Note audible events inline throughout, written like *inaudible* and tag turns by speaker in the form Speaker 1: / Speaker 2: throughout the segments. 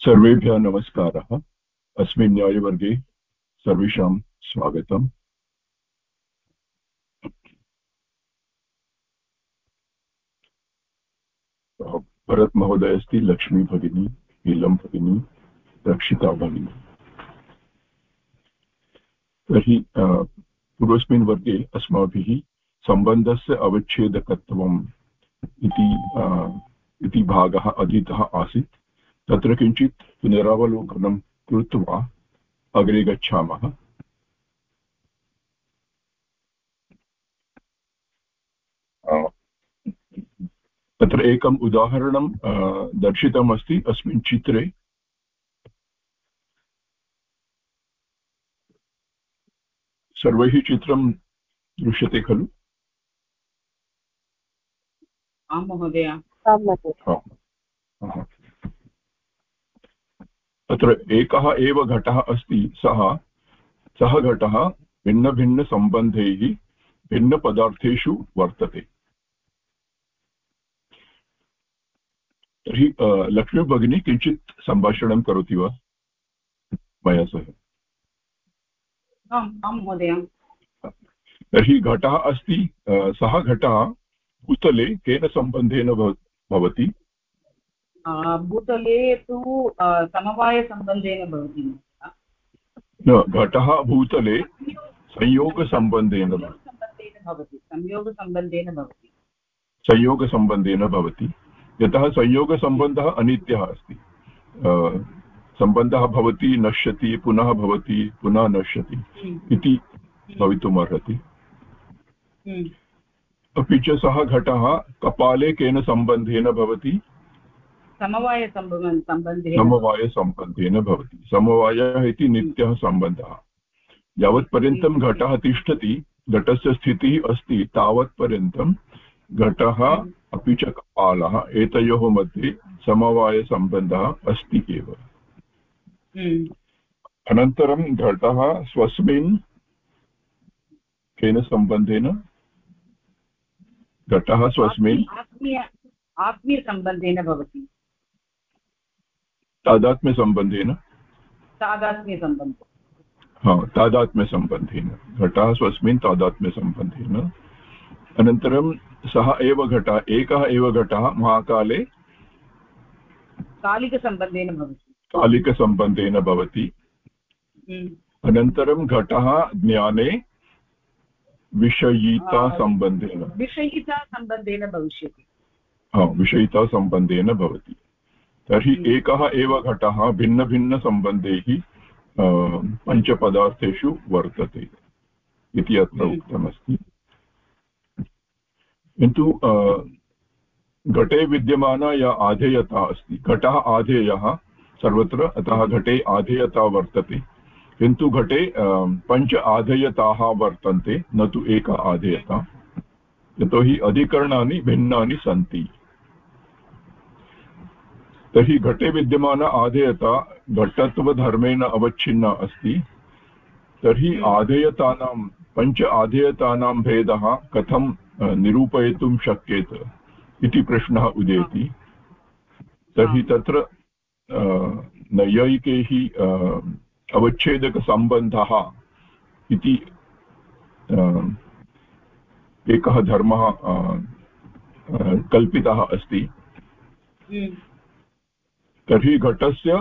Speaker 1: सर्वेभ्यः नमस्कारः। अस्मिन् न्यायवर्गे सर्वेषां स्वागतम्। भरतमहोदय अस्ति लक्ष्मी भगिनी नीलं भगिनी रक्षिता भगिनी। तर्हि पूर्वस्मिन् वर्गे अस्माभिः सम्बन्धस्य अवच्छेदकत्वम् इति इति भागः अधीतः आसीत्। तत्र किञ्चित् पुनरावलोकनं कृत्वा अग्रे गच्छामः। तत्र एकम् उदाहरणं दर्शितमस्ति अस्मिन् चित्रे। सर्वैः चित्रं दृश्यते खलु।
Speaker 2: आं महोदय।
Speaker 1: तत्र एकः एव घटः अस्ति सः। सः घटः भिन्नभिन्नसम्बन्धैः भिन्नपदार्थेषु वर्तते। तर्हि लक्ष्मी भगिनी किञ्चित् सम्भाषणं करोति वा? मया सह। तर्हि घटः अस्ति सः घटः भूतले केन सम्बन्धेन भवति?
Speaker 2: भूतले तु समवायसम्बन्धेन भवति।
Speaker 1: न घटः भूतले संयोगसम्बन्धेन
Speaker 2: भवति। संयोगसम्बन्धेन भवति।
Speaker 1: संयोगसम्बन्धेन भवति। यतः संयोगसम्बन्धः अनित्यः अस्ति। सम्बन्धः भवति नश्यति पुनः भवति पुनः नश्यति हम्म। इति भवितुमर्हति।
Speaker 2: हम्म।
Speaker 1: अपि च सः घटः कपाले केन सम्बन्धेन भवति।
Speaker 2: समवायसम्बन्धेन
Speaker 1: भवति। समवायः इति नित्यः सम्बन्धः। यावत्पर्यन्तं हम्म। घटः तिष्ठति घटस्य स्थितिः अस्ति तावत्पर्यन्तं घटः अपि च कपालः एतयोः मध्ये समवायसम्बन्धः अस्ति एव।
Speaker 2: हम्म।
Speaker 1: अनन्तरं घटः स्वस्मिन् केन सम्बन्धेन? घटः स्वस्मिन्।
Speaker 2: आत्मीयसम्बन्धेन भवति।
Speaker 1: तादात्म्यसम्बन्धेन।
Speaker 2: तादात्म्यसम्बन्धः।
Speaker 1: हा तादात्म्यसम्बन्धेन। घटः स्वस्मिन् तादात्म्यसम्बन्धेन। अनन्तरं सः एव घटः एकः एव घटः महाकाले।
Speaker 2: कालिकसम्बन्धेन भवति।
Speaker 1: कालिकसम्बन्धेन भवति।
Speaker 2: हम्म।
Speaker 1: अनन्तरं घटः ज्ञाने। विषयितासम्बन्धेन
Speaker 2: विषयितासम्बन्धेन भविष्यति।
Speaker 1: विषयितासम्बन्धेन भवति। तर्हि हम्म। एकः एव घटः भिन्नभिन्नसम्बन्धैः पञ्चपदार्थेषु वर्तते इति अत्र हम्म। उक्तमस्ति। किन्तु घटे विद्यमाना या आधेयता अस्ति। घटः आधेयः सर्वत्र अतः घटे आधेयता वर्तते। किन्तु घटे पञ्च आधेयताः वर्तन्ते, न तु एक आधेयता। यतोहि अधिकरणानि भिन्नानि सन्ति। तर्हि घटे विद्यमान आधेयता घटत्वधर्मेण अवच्छिन्ना अस्ति। तर्हि आधेयतानां, पञ्च आधेयतानां भेदः कथं निरूपयितुं शक्येत इति प्रश्नः उदेति। तर्हि तत्र नैयायिकैः अवच्छेदकसम्बन्धः इति एकः धर्मः कल्पितः अस्ति। तर्हि घटस्य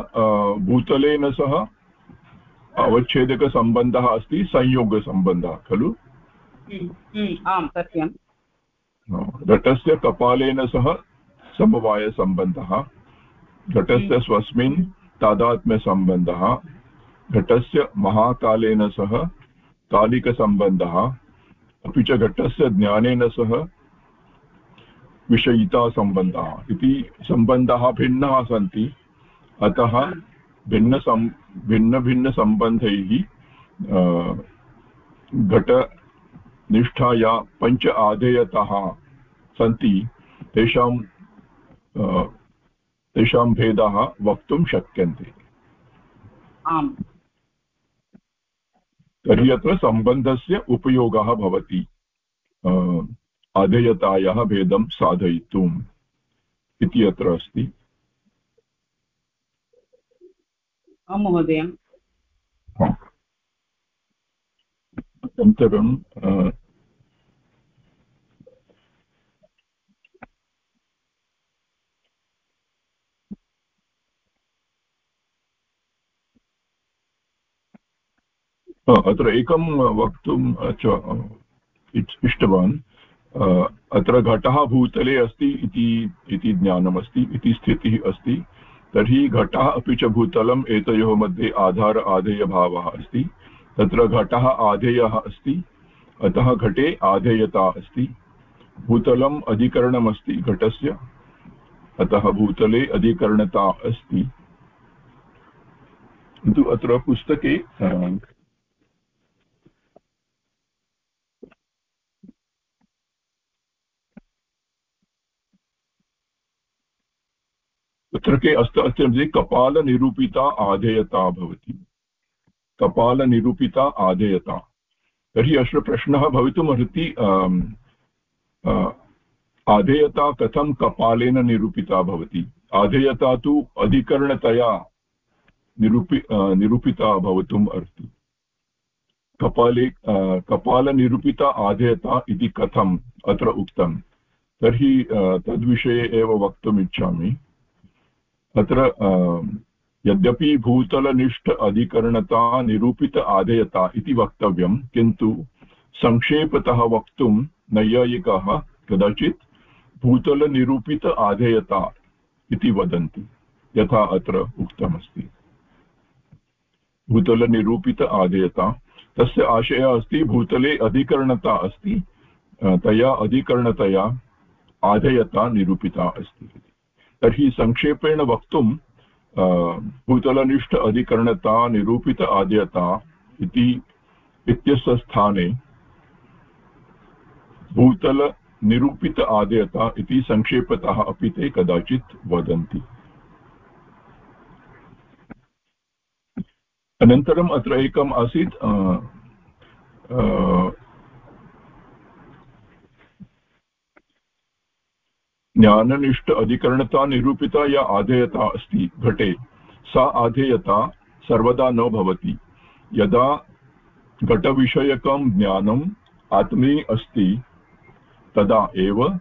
Speaker 1: भूतलेन सह अवच्छेदकसम्बन्धः अस्ति संयोगसम्बन्धः खलु
Speaker 2: आम् सत्यं
Speaker 1: घटस्य कपालेन सह समवायसम्बन्धः घटस्य। स्वस्मिन् तादात्म्यसम्बन्धः घटस्य महाकालेन सह कालिकसम्बन्धः अपि च घटस्य ज्ञानेन सह विषयितासम्बन्धः इति सम्बन्धाः भिन्नाः सन्ति। अतः भिन्नसम् भिन्नभिन्नसम्बन्धैः घट निष्ठाया पञ्च आधेयतः सन्ति। तेषां तेषां भेदाः वक्तुं शक्यन्ते।
Speaker 2: आम्।
Speaker 1: तर्हि अत्र सम्बन्धस्य उपयोगः भवति। अधेयतायाः भेदं साधयितुम् इति अत्र अस्ति।
Speaker 2: आं महोदय।
Speaker 1: अनन्तरं अत्र एकं वक्तुम् इष्टवान्। अत्र घटः भूतले अस्ति इति ज्ञानमस्ति, इति स्थितिः अस्ति। तर्हि घटः अपि च भूतलम्, एतयोः मध्ये आधार आधेयभावः अस्ति। तत्र घटः आधेयः अस्ति, अतः घटे आधेयता अस्ति। भूतलम् अधिकरणमस्ति घटस्य, अतः भूतले अधिकरणता अस्ति। किन्तु अत्र पुस्तके तत्र के अस्त अस्ति कपालनिरूपिता आधेयता भवति। कपालनिरूपिता आधेयता। तर्हि अत्र प्रश्नः भवितुमर्हति आधेयता कथं कपालेन निरूपिता भवति? आधेयता तु अधिकरणतया निरूपि निरूपिता भवितुम् अर्हति। कपाले कपालनिरूपिता आधेयता इति कथम् अत्र उक्तं तर्हि तद्विषये एव वक्तुम् इच्छामि। तत्र यद्यपि भूतलनिष्ठ अधिकरणता निरूपित आदेयता इति वक्तव्यं, किन्तु संक्षेपतः वक्तुं नैयायिकाः कदाचित् भूतलनिरूपित आधेयता इति वदन्ति, यथा अत्र उक्तमस्ति। भूतलनिरूपित आधेयता तस्य आशयः अस्ति, भूतले अधिकरणता अस्ति तया अधिकरणतया आधेयता निरूपिता अस्ति तर्हि संक्षेपेण वक्तुं भूतलनिष्ठ अधिकरणता, निरूपित आद्यता इति इत्यस्य स्थाने भूतलनिरूपित आदेयता इति संक्षेपतः अपि ते कदाचित् वदन्ति। अनन्तरम् अत्र एकम् आसीत् ज्ञाननिष्ठ अधिकरणता निरूपिता या आधेयता अस्ति, घटे। सा आधेयता सर्वदा न भवति। यदा घटविषयकं ज्ञानम् आत्मनि अस्ति, तदा एव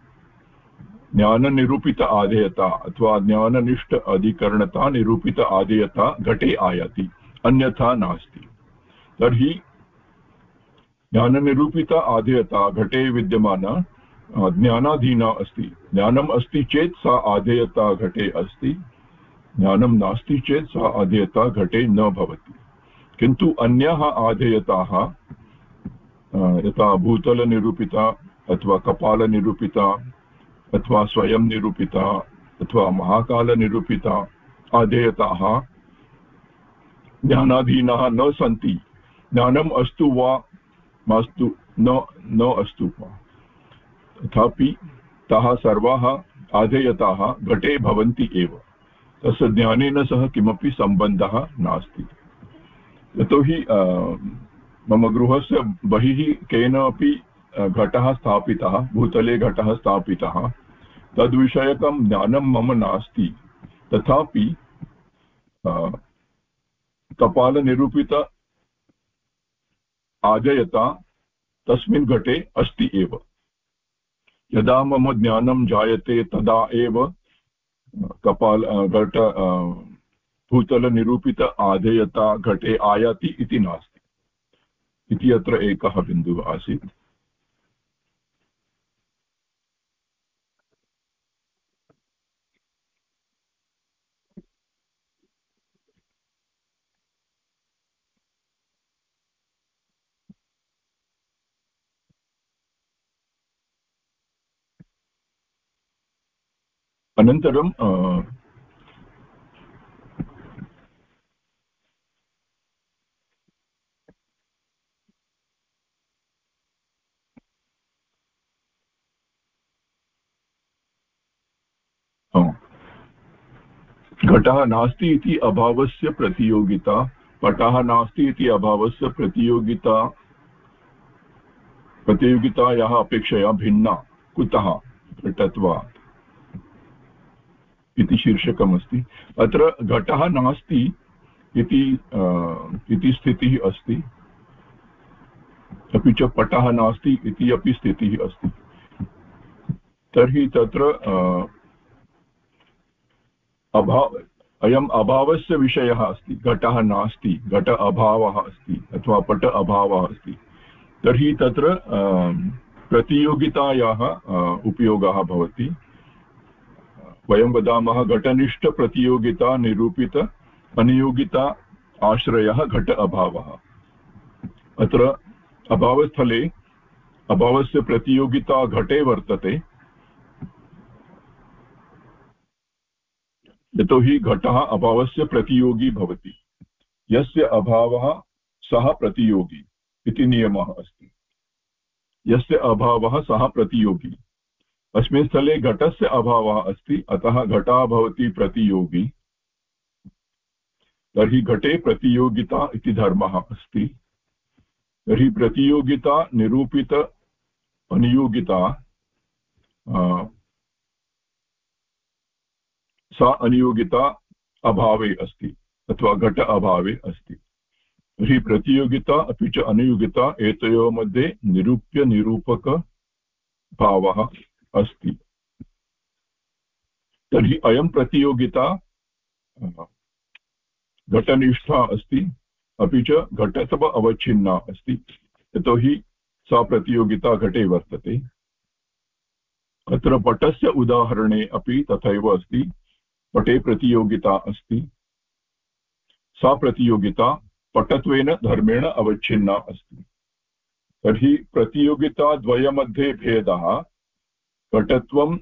Speaker 1: ज्ञाननिरूपित आधेयता अथवा ज्ञाननिष्ठ अधिकरणता निरूपित आधेयता घटे आयाति, अन्यथा नास्ति। तर्हि ज्ञाननिरूपित आधेयता घटे विद्यमाना ज्ञानाधीना अस्ति। ज्ञानम् अस्ति चेत् सा आधेयता घटे अस्ति। ज्ञानं नास्ति चेत् सा आधेयता घटे न भवति। किन्तु अन्याः आधेयताः यथा भूतलनिरूपिता अथवा कपालनिरूपिता अथवा स्वयं निरूपिता अथवा महाकालनिरूपिता आधेयताः ज्ञानाधीनाः न सन्ति। ज्ञानम् अस्तु वा मास्तु न न अस्तु वा। तथापि ताः सर्वाः आधेयताः घटे भवन्ति एव। तस्य ज्ञानेन सह किमपि सम्बन्धः नास्ति। यतोहि मम गृहस्य बहिः केनापि घटः स्थापितः, भूतले घटः स्थापितः, तद्विषयकं ज्ञानं मम नास्ति। तथापि कपालनिरूपित आजयता तस्मिन् घटे अस्ति एव। यदा मम ज्ञानं जायते तदा एव, कपाल घट भूतलनिरूपित आधेयता घटे आयाति इति नास्ति। इति अत्र एकः बिन्दुः आसीत्। अनन्तरं घटः नास्ति इति अभावस्य प्रतियोगिता। पटः नास्ति इति अभावस्य प्रतियोगिता। प्रतियोगितायाः अपेक्षया भिन्ना। कुतः घटत्वात् इति शीर्षकमस्ति। अत्र घटः नास्ति इति इति स्थितिः अस्ति। अपि च पटः नास्ति इति अपि स्थितिः अस्ति। तर्हि तत्र अभाव अयम् अभावस्य विषयः अस्ति। घटः नास्ति, घट अभावः अस्ति अथवा पट अभावः अस्ति। तर्हि तत्र प्रतियोगितायाः उपयोगः भवति। वयं वदामः घटनिष्ठप्रतियोगिता निरूपित, अनियोगिता आश्रयः घट अभावः। अत्र अभावस्थले, अभावस्य प्रतियोगिता घटे वर्तते। यतोहि घटः अभावस्य प्रतियोगी भवति। यस्य अभावः सः प्रतियोगी इति नियमः अस्ति। यस्य अभावः सः प्रतियोगी। अस्मिन् स्थले घटस्य अभावः अस्ति। अतः घटः भवति प्रतियोगी। तर्हि घटे प्रतियोगिता इति धर्मः अस्ति। तर्हि प्रतियोगिता निरूपित अनियोगिता सा अनियोगिता अभावे अस्ति अथवा घट अभावे अस्ति। तर्हि प्रतियोगिता अपि च अनुयोगिता एतयोः मध्ये निरूप्य निरूपकभावः अस्ति। तर्हि अयं प्रतियोगिता घटनिष्ठा अस्ति, अपि च घटतव अवच्छिन्ना अस्ति। यतोहि सा प्रतियोगिता घटे वर्तते। अत्र पटस्य उदाहरणे अपि तथैव अस्ति, पटे प्रतियोगिता अस्ति। सा प्रतियोगिता पटत्वेन धर्मेण अवच्छिन्ना अस्ति। तर्हि प्रतियोगिताद्वयमध्ये भेदः पटत्वम्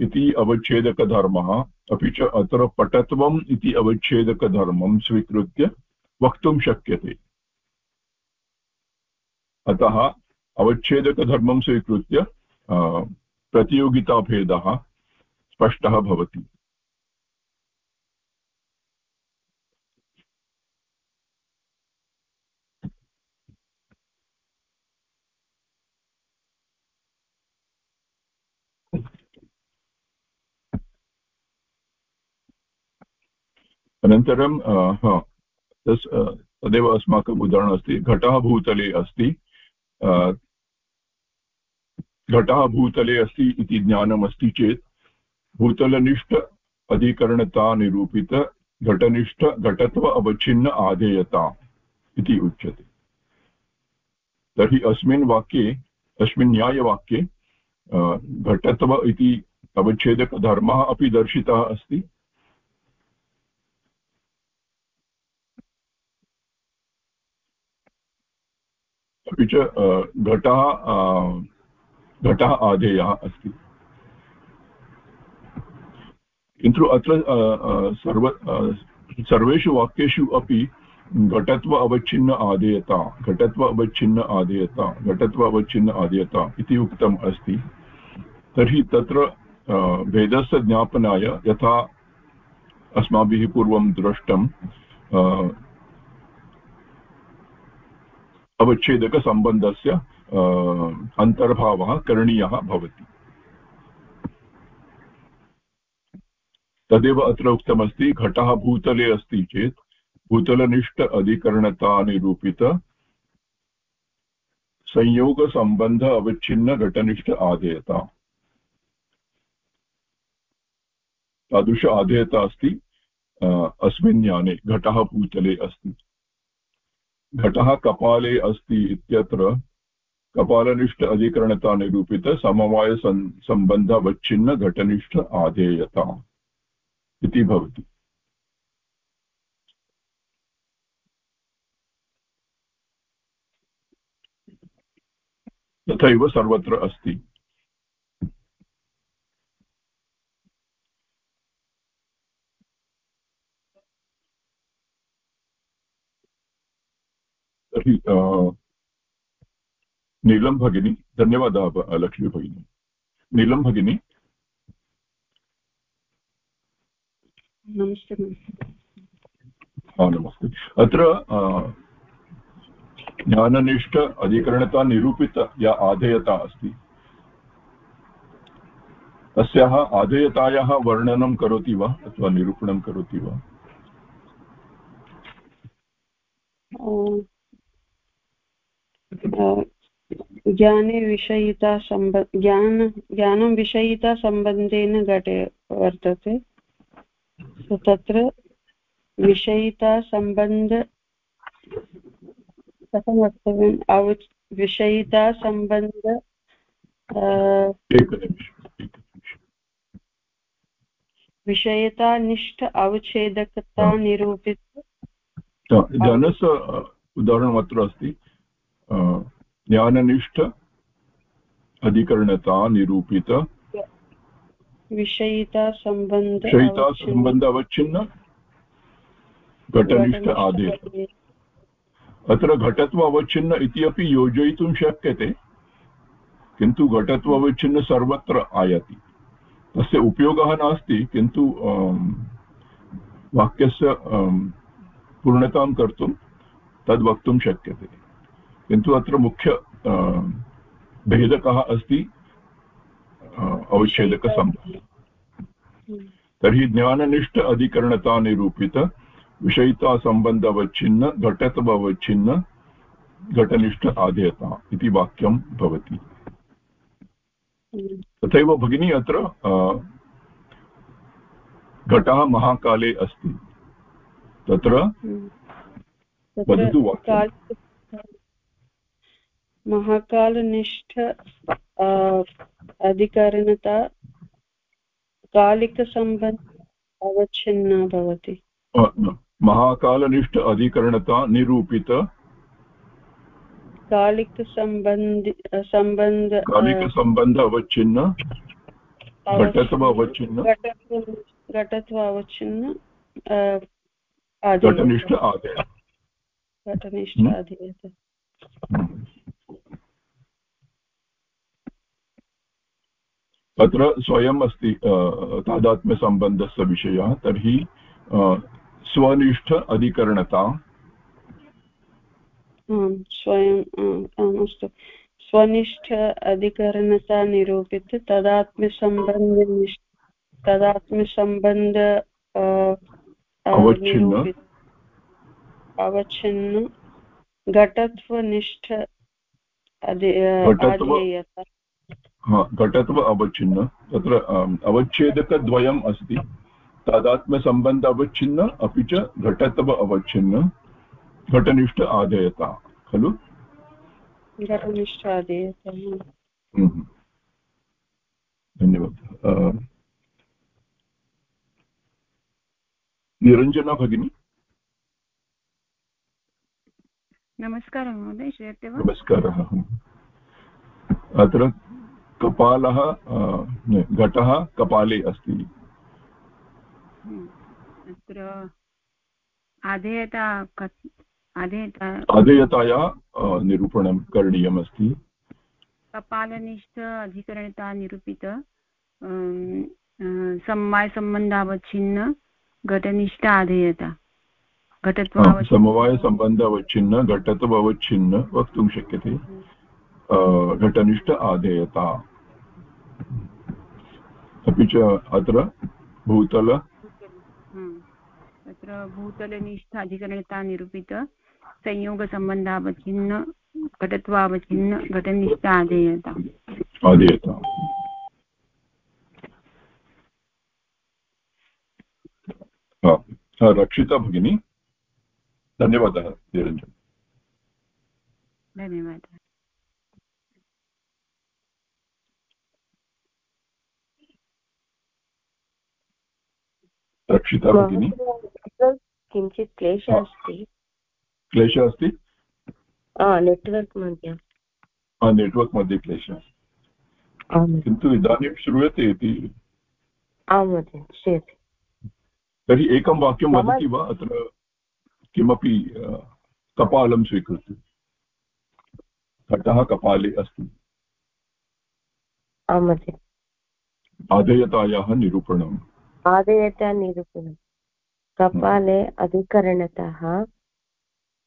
Speaker 1: इति अवच्छेदकधर्मः। अपि च अत्र पटत्वम् इति अवच्छेदकधर्मं स्वीकृत्य वक्तुं शक्यते। अतः अवच्छेदकधर्मं स्वीकृत्य प्रतियोगिताभेदः स्पष्टः भवति। अनन्तरं तस् तदेव अस्माकम् उदाहरणम् अस्ति घटः भूतले अस्ति घटः भूतले अस्ति इति ज्ञानमस्ति चेत्, भूतलनिष्ठ अधिकरणता निरूपित घटनिष्ठ घटत्व अवच्छिन्न आधेयता इति उच्यते। तर्हि अस्मिन् वाक्ये, अस्मिन् न्यायवाक्ये घटत्व इति अवच्छेदकधर्मः अपि दर्शितः अस्ति। अपि च घटः घटः आधेयः अस्ति। किन्तु अत्र सर्व सर्वेषु वाक्येषु अपि घटत्व अवच्छिन्न आदेयता, घटत्व अवच्छिन्न आदेयता, घटत्व अवच्छिन्न आदेयता इति उक्तम् अस्ति। तर्हि तत्र भेदस्य ज्ञापनाय यथा अस्माभिः पूर्वं दृष्टं अवच्छेदकसम्बन्धस्य अन्तर्भावः करणीयः भवति। तदेव अत्र उक्तमस्ति, घटः भूतले अस्ति चेत्, भूतलनिष्ठ अधिकरणता निरूपित संयोगसम्बन्ध अवच्छिन्न घटनिष्ठ आधेयता। तादृश आधेयता अस्ति अस्मिन् ज्ञाने घटः भूतले अस्ति। घटः कपाले अस्ति इत्यत्र कपालनिष्ठ अधिकरणता निरूपित समवायसम्बन्धवच्छिन्न घटनिष्ठ आधेयता इति भवति। तथैव सर्वत्र अस्ति। तर्हि नीलं भगिनी धन्यवादः लक्ष्मी भगिनी। नीलं भगिनी।
Speaker 3: नमस्ते
Speaker 1: हा नमस्ते। अत्र ज्ञाननिष्ठ अधिकरणता निरूपित या आधेयता अस्ति। अस्याः आधेयतायाः वर्णनं करोति वा अथवा निरूपणं करोति वा?
Speaker 3: ज्ञाने विषयिता सम्ब ज्ञान ज्ञानं विषयिता सम्बन्धेन घटे वर्तते। तत्र विषयिता सम्बन्ध कथं वक्तव्यम्? अव विषयिता सम्बन्ध विषयतानिष्ठ अवच्छेदकता निरूपित।
Speaker 1: ज्ञानस्य उदाहरणमत्र अस्ति ज्ञाननिष्ठ अधिकरणता निरूपित
Speaker 3: विषयिता सम्बन्ध
Speaker 1: विषयिता सम्बन्ध अवच्छिन्न घटनिष्ठ आदेश। अत्र घटत्व अवच्छिन्न इति अपि योजयितुं शक्यते किन्तु घटत्व अवच्छिन्न सर्वत्र आयाति। तस्य उपयोगः नास्ति किन्तु वाक्यस्य पूर्णतां कर्तुं तद् वक्तुं शक्यते। किन्तु अत्र मुख्य भेदकः अस्ति अवच्छेदकसम्बन्धः। तर्हि ज्ञाननिष्ठ अधिकरणता निरूपित विषयितासम्बन्धवच्छिन्न घटत्ववच्छिन्न घटनिष्ठ आधेयता इति वाक्यं भवति। तथैव भगिनी अत्र घटः महाकाले अस्ति। तत्र वदतु
Speaker 3: महाकालनिष्ठ अधिकरणता कालिकसम्बन्ध अवच्छिन्ना भवति।
Speaker 1: महाकालनिष्ठ अधिकरणता निरूपित।
Speaker 3: कालिकसम्बन्धि सम्बन्ध
Speaker 1: कालिकसम्बन्ध अवच्छिन्न। घटत्व अवच्छिन्न।
Speaker 3: घटत्व अवच्छिन्न
Speaker 1: घटनिष्ठ आदय
Speaker 3: घटनिष्ठ
Speaker 1: हम्म। तत्र स्वयम् अस्ति तादात्म्यसम्बन्धस्य विषयः तर्हि स्वनिष्ठ अधिकरणता।
Speaker 3: आम् स्वयं अस्तु। स्वनिष्ठ अधिकरणता निरूपित तदात्म्यसम्बन्धनिष्ठ तदात्म्यसम्बन्ध अवच्छिन्न। घटत्वनिष्ठ
Speaker 1: घटत्व अवच्छिन्न। तत्र अवच्छेदकद्वयम् अस्ति। तादात्म्यसम्बन्ध अवच्छिन्न अपि च घटत्व अवच्छिन्न। घटनिष्ठ आदेयता खलु?
Speaker 3: घटनिष्ठ आदेयता
Speaker 1: हम्म। धन्यवादः। निरञ्जना भगिनी?
Speaker 4: नमस्कारः महोदय श्रूयते वा?
Speaker 1: नमस्कारः। अत्र कपालः घटः कपाले अस्ति।
Speaker 4: हम्म। अत्र आधेयता
Speaker 1: अधेयताया निरूपणं करणीयमस्ति
Speaker 4: कपालनिष्ठ अधिकरणता निरूपित समवायसम्बन्धावच्छिन्न घटनिष्ठ आधेयता।
Speaker 1: समवायसम्बन्धावच्छिन्न घटत्ववच्छिन्न वक्तुं शक्यते। घटनिष्ठ आधेयता। अपि च अत्र भूतल
Speaker 4: तत्र भूतलनिष्ठ अधिकरणता निरूपित संयोगसम्बन्धावच्छिन्न घटत्वावच्छिन्न घटनिष्ठ आदेयता
Speaker 1: आदेयता रक्षिता भगिनी। धन्यवादः निरञ्जन।
Speaker 4: धन्यवादः।
Speaker 1: रक्षिता भगिनी
Speaker 5: किञ्चित् क्लेशः अस्ति।
Speaker 1: क्लेशः अस्ति?
Speaker 5: नेट्वर्क् मध्ये।
Speaker 1: नेट्वर्क् मध्ये क्लेशः किन्तु इदानीं श्रूयते इति।
Speaker 5: आं महोदय श्रूयते।
Speaker 1: तर्हि एकं वाक्यं वदति वा? अत्र किमपि कपालं स्वीकृत्य। घटः कपाले अस्ति।
Speaker 5: आं महोदय।
Speaker 1: आधेयतायाः निरूपणम्।
Speaker 5: आधेयता निरूपणं कपाले अधिकरणतः।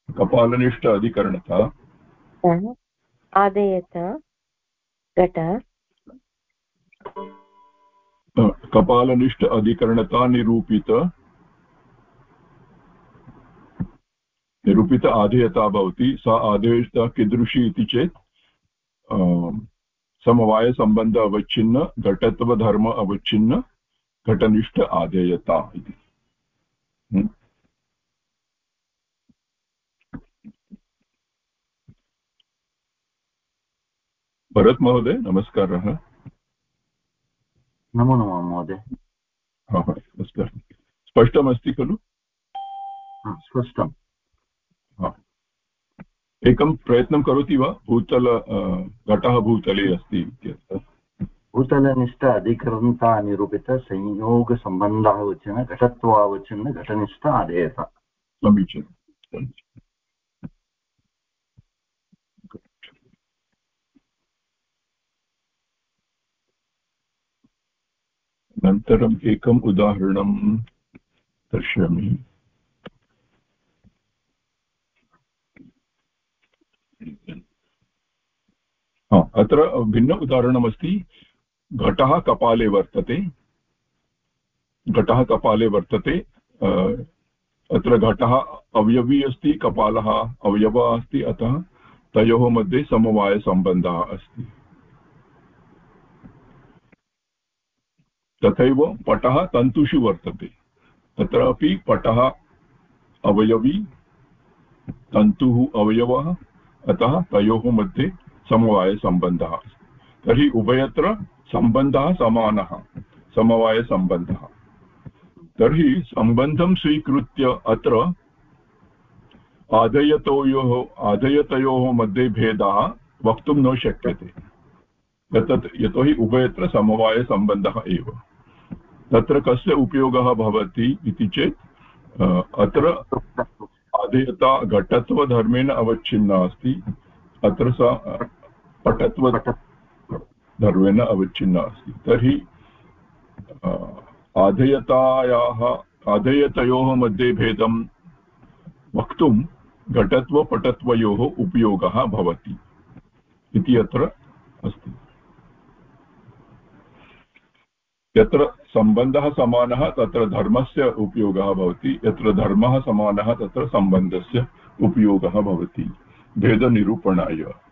Speaker 1: कपालनिष्ठ अधिकरणतः।
Speaker 5: आदेयत घट।
Speaker 1: कपालनिष्ठ अधिकरणता निरूपित। निरूपित आधेयता भवति। सा आधेयता कीदृशी इति चेत् समवायसम्बन्ध अवच्छिन्न घटत्वधर्म अवच्छिन्न घटनिष्ठ आधेयता इति। भरत् महोदय नमस्कारः।
Speaker 6: नमो नमः महोदय।
Speaker 1: नमस्कारः। स्पष्टमस्ति खलु?
Speaker 6: स्पष्टम्।
Speaker 1: एकं प्रयत्नं करोति वा? भूतल घटः भूतले अस्ति इत्यत्र
Speaker 6: भूतलनिष्ठ अधिकरणता निरूपित संयोगसम्बन्धावचन घटत्वावचन घटनिष्ठ आदेयत
Speaker 1: समीचीनं अनन्तरम् एकम् उदाहरणं दर्शयामि। अत्र भिन्न उदाहरणमस्ति। घटः कपाले वर्तते। घटः कपाले वर्तते अत्र घटः अवयवी अस्ति, कपालः अवयवः अस्ति, अतः तयोः मध्ये समवायसम्बन्धः अस्ति। तथैव पटः तन्तुषु वर्तते। तत्रापि पटः अवयवी, तन्तुः अवयवः, अतः तयोः मध्ये समवायसम्बन्धः अस्ति। तर्हि उभयत्र सम्बन्धः समानः समवायसम्बन्धः तर्हि सम्बन्धं स्वीकृत्य अत्र आदयतयोः आदयतयोः मध्ये भेदः वक्तुं न शक्यते। तत् यतोहि उभयत्र समवायसम्बन्धः एव। तत्र कस्य उपयोगः भवति इति चेत् अत्र आदेयता घटत्वधर्मेण अवच्छिन्ना अस्ति अत्र सा पटत्व धर्मेण अवच्छिन्ना अस्ति। तर्हि आधेयतायाः, आधेयतयोः मध्ये भेदं वक्तुं घटत्वपटत्वयोः उपयोगः भवति इति अत्र अस्ति। यत्र सम्बन्धः समानः, तत्र धर्मस्य उपयोगः भवति। यत्र धर्मः समानः, तत्र सम्बन्धस्य उपयोगः भवति। भेदनिरूपणाय।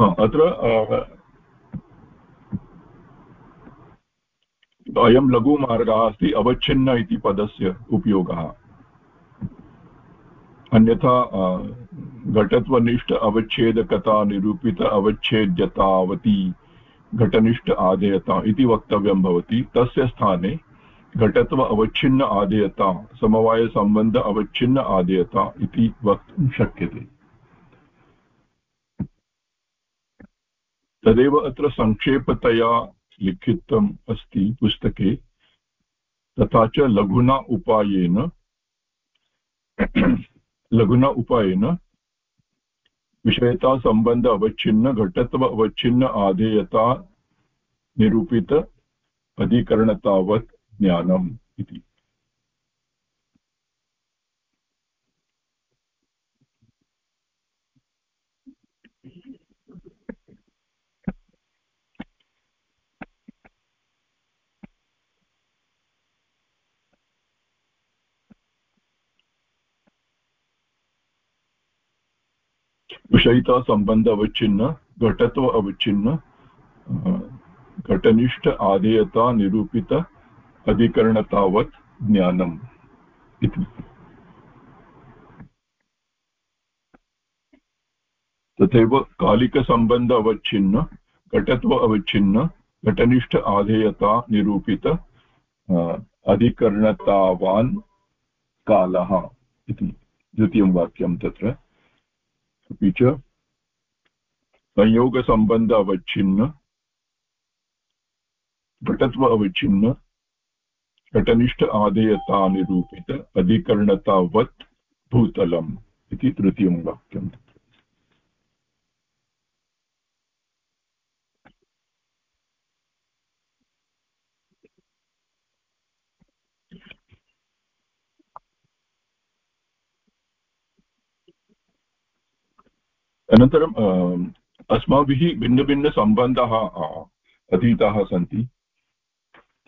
Speaker 1: अत्र अयं लघुमार्गः अस्ति, अवच्छिन्न इति पदस्य उपयोगः। अन्यथा घटत्वनिष्ठ अवच्छेदकता, निरूपित अवच्छेद्यतावती, घटनिष्ठ आदेयता इति वक्तव्यं भवति। तस्य स्थाने घटत्व अवच्छिन्न आदेयता समवायसम्बन्ध अवच्छिन्न आदेयता इति वक्तुं शक्यते। तदेव अत्र संक्षेपतया लिखितम् अस्ति पुस्तके। तथा च लघुना उपायेन *clears throat* लघुना उपायेन विषयतासम्बन्ध अवच्छिन्न, घटत्व अवच्छिन्न, आधेयता निरूपित, अधिकरणतावत् ज्ञानम् इति। विषयिता सम्बन्ध अवच्छिन्न, घटत्व अवच्छिन्न घटनिष्ठ आधेयता निरूपित अधिकरणतावत् ज्ञानम् इति। तथैव कालिकसम्बन्ध अवच्छिन्न, घटत्व अवच्छिन्न, घटनिष्ठ आधेयता निरूपित अधिकरणतावान् कालः इति द्वितीयं वाक्यं तत्र। अपि च संयोगसम्बन्ध अवच्छिन्न घटत्व अवच्छिन्न घटनिष्ठ आदेयतानिरूपित अधिकरणतावत् भूतलम् इति तृतीयं वाक्यम्। अनन्तरम् अस्माभिः भिन्नभिन्नसम्बन्धाः अधीताः सन्ति।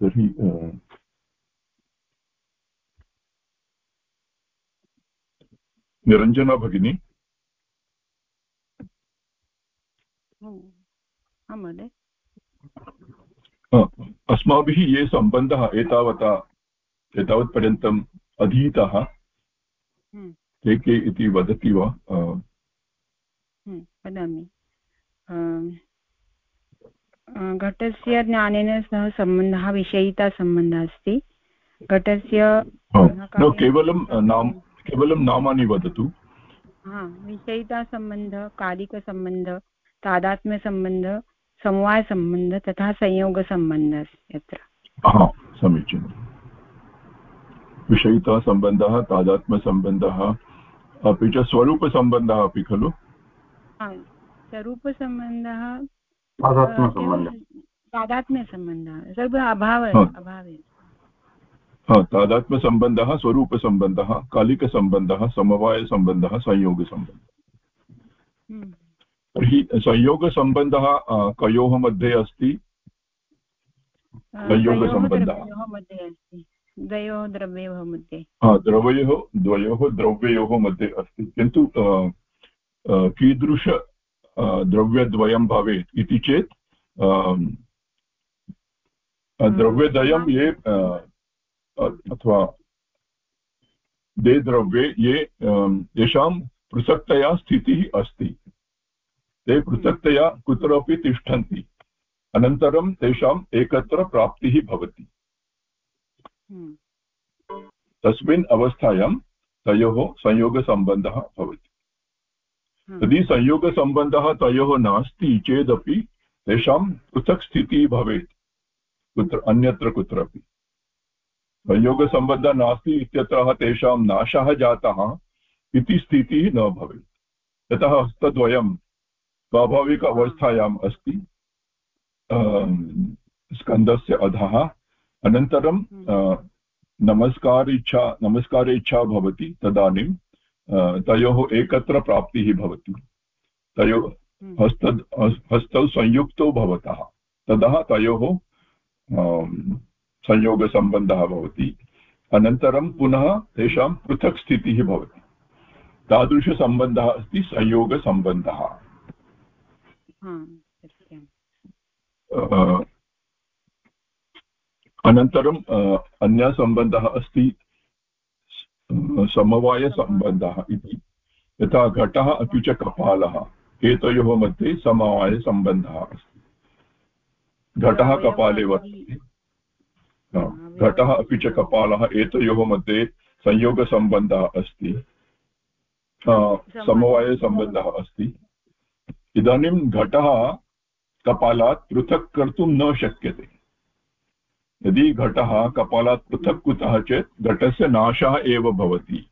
Speaker 1: तर्हि निरञ्जना भगिनी। अस्माभिः ये सम्बन्धः एतावता एतावत्पर्यन्तम् अधीतः
Speaker 4: हम्म।
Speaker 1: के के इति वदति वा?
Speaker 4: वदामि। घटस्य ज्ञानेन सह सम्बन्धः विषयितासम्बन्धः अस्ति। घटस्य
Speaker 1: न केवलं नाम केवलं नामानि वदतु।
Speaker 4: हा विषयितासम्बन्ध कालिकसम्बन्ध तादात्म्यसम्बन्ध समवायसम्बन्ध तथा संयोगसम्बन्धः यत्र।
Speaker 1: समीचीनम् विषयितासम्बन्धः तादात्म्यसम्बन्धः अपि च स्वरूपसम्बन्धः अपि खलु।
Speaker 4: स्वरूपसम्बन्धः
Speaker 5: तादात्म्यसम्बन्धः
Speaker 4: सर्व अभाव अभावे
Speaker 1: तादात्म्यसम्बन्धः स्वरूपसम्बन्धः कालिकसम्बन्धः समवायसम्बन्धः संयोगसम्बन्धः हम्म। तर्हि संयोगसम्बन्धः कयोः मध्ये अस्ति? संयोगसम्बन्धः
Speaker 4: द्वयोः द्रव्ययोः मध्ये.
Speaker 1: द्रवयोः द्वयोः द्रव्ययोः मध्ये अस्ति. किन्तु कीदृश द्रव्यद्वयं भवेत् इति चेत् द्रव्यद्वयं ये अथवा ते द्रव्ये ये येषां पृथक्तया स्थितिः अस्ति ते पृथक्तया कुत्रापि तिष्ठन्ति अनन्तरं तेषाम् एकत्र प्राप्तिः भवति हम्म। तस्मिन् अवस्थायां तयोः संयोगसम्बन्धः भवति हम्म। यदि संयोगसम्बन्धः तयोः नास्ति चेदपि तेषां पृथक् स्थितिः भवेत्। कुत्र अन्यत्र कुत्रापि। संयोगसम्बन्धः नास्ति इत्यतः तेषां नाशः जातः इति स्थितिः न भवेत्। यतः हस्तद्वयं स्वाभाविक अवस्थायाम् अस्ति। स्कन्दस्य अधः। अनन्तरं। नमस्कार इच्छा नमस्कार इच्छा भवति तदानीं। तयोः एकत्र प्राप्तिः भवति। तयोः हम्म। हस्त हस्तौ संयुक्तौ भवतः। ततः तयोः संयोगसम्बन्धः भवति। अनन्तरं। पुनः तेषां पृथक् स्थितिः भवति। तादृशसम्बन्धः अस्ति संयोगसम्बन्धः। अनन्तरम् अन्यः सम्बन्धः अस्ति समवायसम्बन्धः इति। यथा घटः अपि च कपालः एतयोः मध्ये समवायसम्बन्धः अस्ति। घटः कपाले वर्तते। घटः अपि च कपालः एतयोः मध्ये संयोगसम्बन्धः अस्ति। समवायसम्बन्धः अस्ति। इदानीं घटः कपालात् पृथक् कर्तुं न शक्यते। यदि घटः कपालात् पृथक् कुतः चेत् घटस्य नाशः एव भवति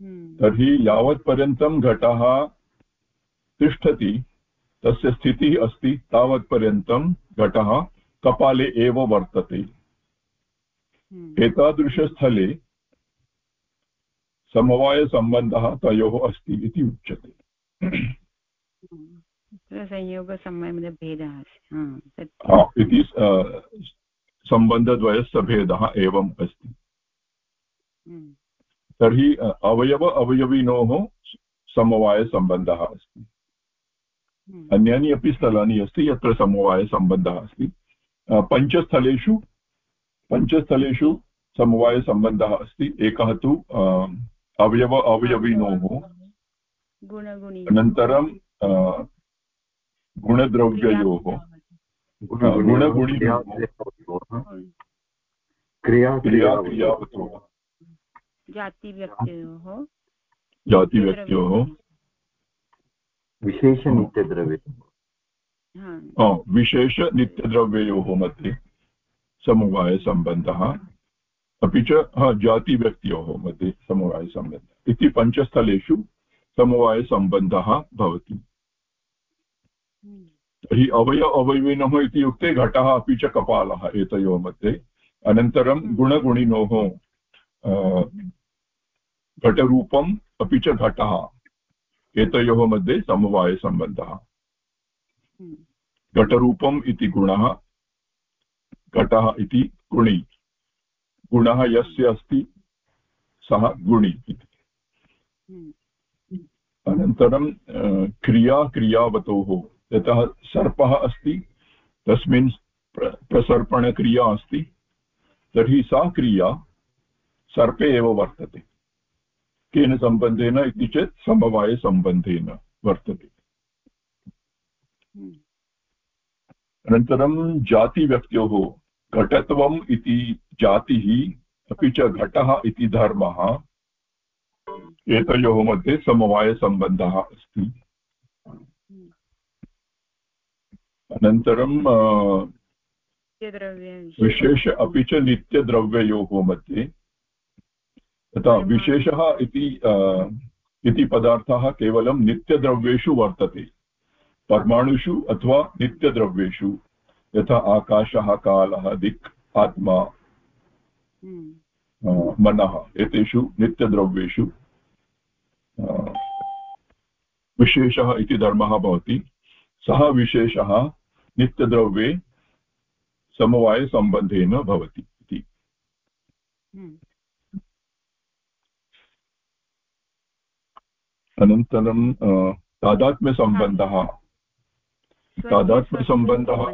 Speaker 1: हम्म। तर्हि यावत्पर्यन्तं घटः तिष्ठति तस्य स्थितिः अस्ति तावत्पर्यन्तं घटः कपाले एव वर्तते हम्म। एतादृशस्थले समवायसम्बन्धः तयोः अस्ति इति उच्यते
Speaker 4: हम्म। संयोगसमये भेदः
Speaker 1: इति सम्बन्धद्वयस्य भेदः एवम् अस्ति। हम्म। तर्हि अवयव अवयविनोः समवायसम्बन्धः अस्ति। हम्म। अन्यानि अपि स्थलानि अस्ति यत्र समवायसम्बन्धः अस्ति। पञ्चस्थलेषु पञ्चस्थलेषु समवायसम्बन्धः अस्ति। एकः तु अवयव अवयविनोः। अनन्तरं गुणद्रव्ययोः। क्रियाक्रियावतोः
Speaker 4: जातिव्यक्तयोः
Speaker 1: जातिव्यक्त्योः
Speaker 6: विशेषनित्यद्रव्य
Speaker 1: विशेषनित्यद्रव्ययोः मध्ये समवायसम्बन्धः अपि च जातिव्यक्त्योः मध्ये समवायसम्बन्धः इति पञ्चस्थलेषु समवायसम्बन्धः भवति। हम्म। तर्हि अवय अवयविनोः इत्युक्ते घटः अपि च कपालः एतयोः मध्ये अनन्तरं। गुणगुणिनोः घटरूपम् अपि च घटः एतयोः मध्ये समवायसम्बन्धः
Speaker 4: हम्म।
Speaker 1: घटरूपम् इति गुणः घटः इति गुणि गुणः यस्य अस्ति सः गुणि इति
Speaker 4: हम्म।
Speaker 1: अनन्तरं क्रिया क्रियावतोः यतः सर्पः अस्ति, तस्मिन् प्र, प्रसर्पणक्रिया अस्ति। तर्हि सा क्रिया सर्पे एव वर्तते। केन सम्बन्धेन इति चेत् समवायसम्बन्धेन वर्तते। अनन्तरं जातिव्यक्त्योः घटत्वम् इति जातिः, अपि च घटः इति धर्मः, एतयोः मध्ये समवायसम्बन्धः अस्ति। अनन्तरं विशेष अपि च नित्यद्रव्ययोः मध्ये यथा विशेषः इति इति पदार्थः केवलं नित्यद्रव्येषु वर्तते। परमाणुषु अथवा नित्यद्रव्येषु यथा आकाशः कालः दिक् आत्मा मनः एतेषु नित्यद्रव्येषु विशेषः इति धर्मः भवति। सः विशेषः नित्यद्रव्ये समवायसम्बन्धेन भवति इति।
Speaker 4: हम्म।
Speaker 1: अनन्तरं तादात्म्यसम्बन्धः। तादात्म्यसम्बन्धः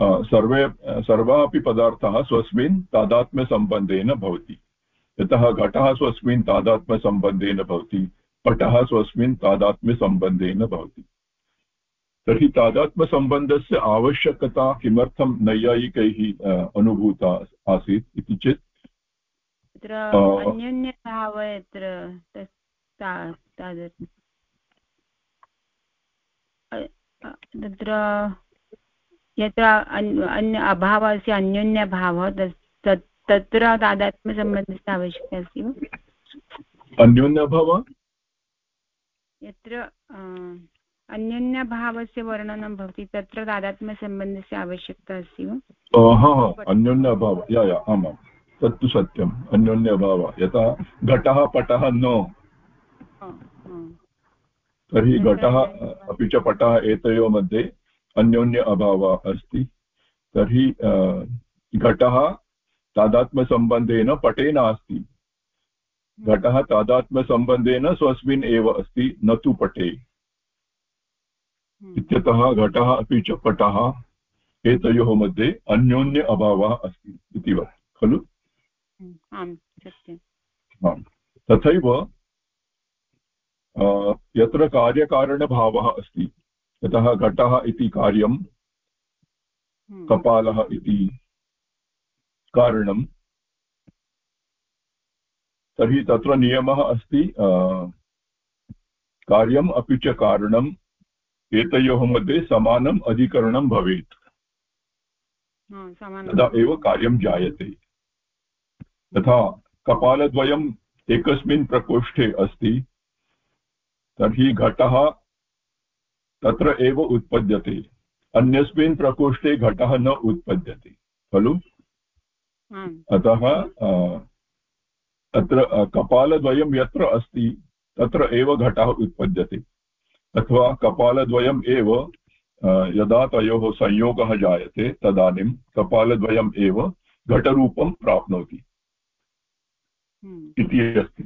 Speaker 1: सर्वे सर्वाः अपि पदार्थाः स्वस्मिन् तादात्म्यसम्बन्धेन भवति। यतः घटः स्वस्मिन् तादात्म्यसम्बन्धेन भवति पटः स्वस्मिन् तादात्म्यसम्बन्धेन भवति। तर्हि तादात्म्यसम्बन्धस्य आवश्यकता किमर्थं नैयायिकैः अनुभूता आसीत् इति चेत्?
Speaker 4: तत्र यत्र अन्य अभावः अस्ति अन्योन्यभावः तत्र तादात्म्यसम्बन्धस्य आवश्यकता अस्ति वा?
Speaker 1: अन्योन्यभाव?
Speaker 4: यत्र अन्योन्यभावस्य वर्णनं भवति तत्र तादात्म्यसम्बन्धस्य आवश्यकता अस्ति वा?
Speaker 1: हा अन्योन्यभाव या या आमां तत्तु सत्यम् अन्योन्यभाव यथा घटः पटः न। तर्हि घटः अपि च पटः एतयोः मध्ये अन्योन्य अभावः अस्ति। तर्हि घटः तादात्म्यसम्बन्धेन पटे नास्ति। घटः तादात्म्यसम्बन्धेन स्वस्मिन् एव अस्ति न तु पटे।
Speaker 4: हम्म,
Speaker 1: इत्यतः घटः अपि च पटः एतयोः मध्ये अन्योन्य अभावः अस्ति इति वा खलु?
Speaker 4: हम्म,
Speaker 1: तथैव यत्र कार्यकारणभावः अस्ति यतः घटः इति कार्यं
Speaker 4: हम्म,
Speaker 1: कपालः इति कारणं तर्हि तत्र नियमः अस्ति कार्यम् अपि च कारणम् एतयोः मध्ये समानम् अधिकरणं भवेत्। तदा एव कार्यं जायते। यथा कपालद्वयम् एकस्मिन् प्रकोष्ठे अस्ति तर्हि घटः तत्र एव उत्पद्यते। अन्यस्मिन् प्रकोष्ठे घटः न उत्पद्यते खलु? अतः अ, तत्र कपालद्वयं यत्र अस्ति तत्र एव घटः उत्पद्यते। अथवा कपालद्वयम् एव यदा तयोः संयोगः जायते तदानीं कपालद्वयम् एव घटरूपं प्राप्नोति
Speaker 4: हम्म,
Speaker 1: इति अस्ति।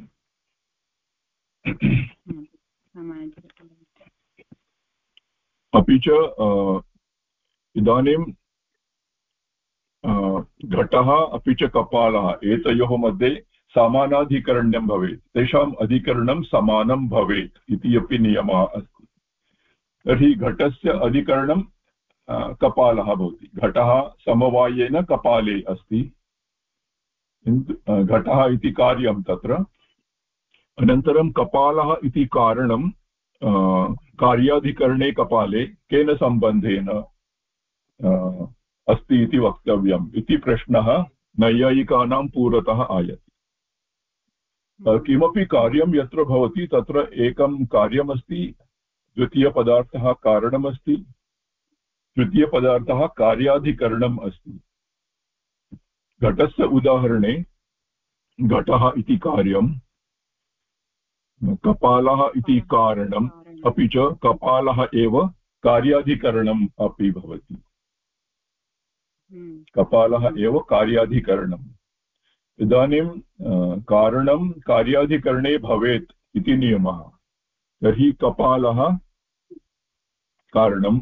Speaker 4: हम्म।
Speaker 1: अपि च इदानीं घटः अपि च कपालः एतयोः मध्ये समानाधिकरण्यं भवेत् तेषाम् अधिकरणं समानं भवेत् इति अपि नियमः अस्ति। तर्हि घटस्य अधिकरणं कपालः भवति। घटः समवायेन कपाले अस्ति। घटः इति कार्यं तत्र। अनन्तरं कपालः इति कारणं कार्याधिकरणे कपाले केन सम्बन्धेन अस्ति इति वक्तव्यम् इति प्रश्नः नैयायिकानां पुरतः आयति। किमपि कार्यं यत्र भवति तत्र एकं कार्यमस्ति। द्वितीयपदार्थः कारणमस्ति तृतीयपदार्थः कार्याधिकरणम् अस्ति। घटस्य उदाहरणे घटः इति कार्यं कपालः इति कारणम् अपि च कपालः एव कार्याधिकरणम् अपि भवति।
Speaker 4: हम्म,
Speaker 1: कपालः एव कार्याधिकरणम्। इदानीं कारणं कार्याधिकरणे भवेत् इति नियमः। तर्हि कपालः कारणं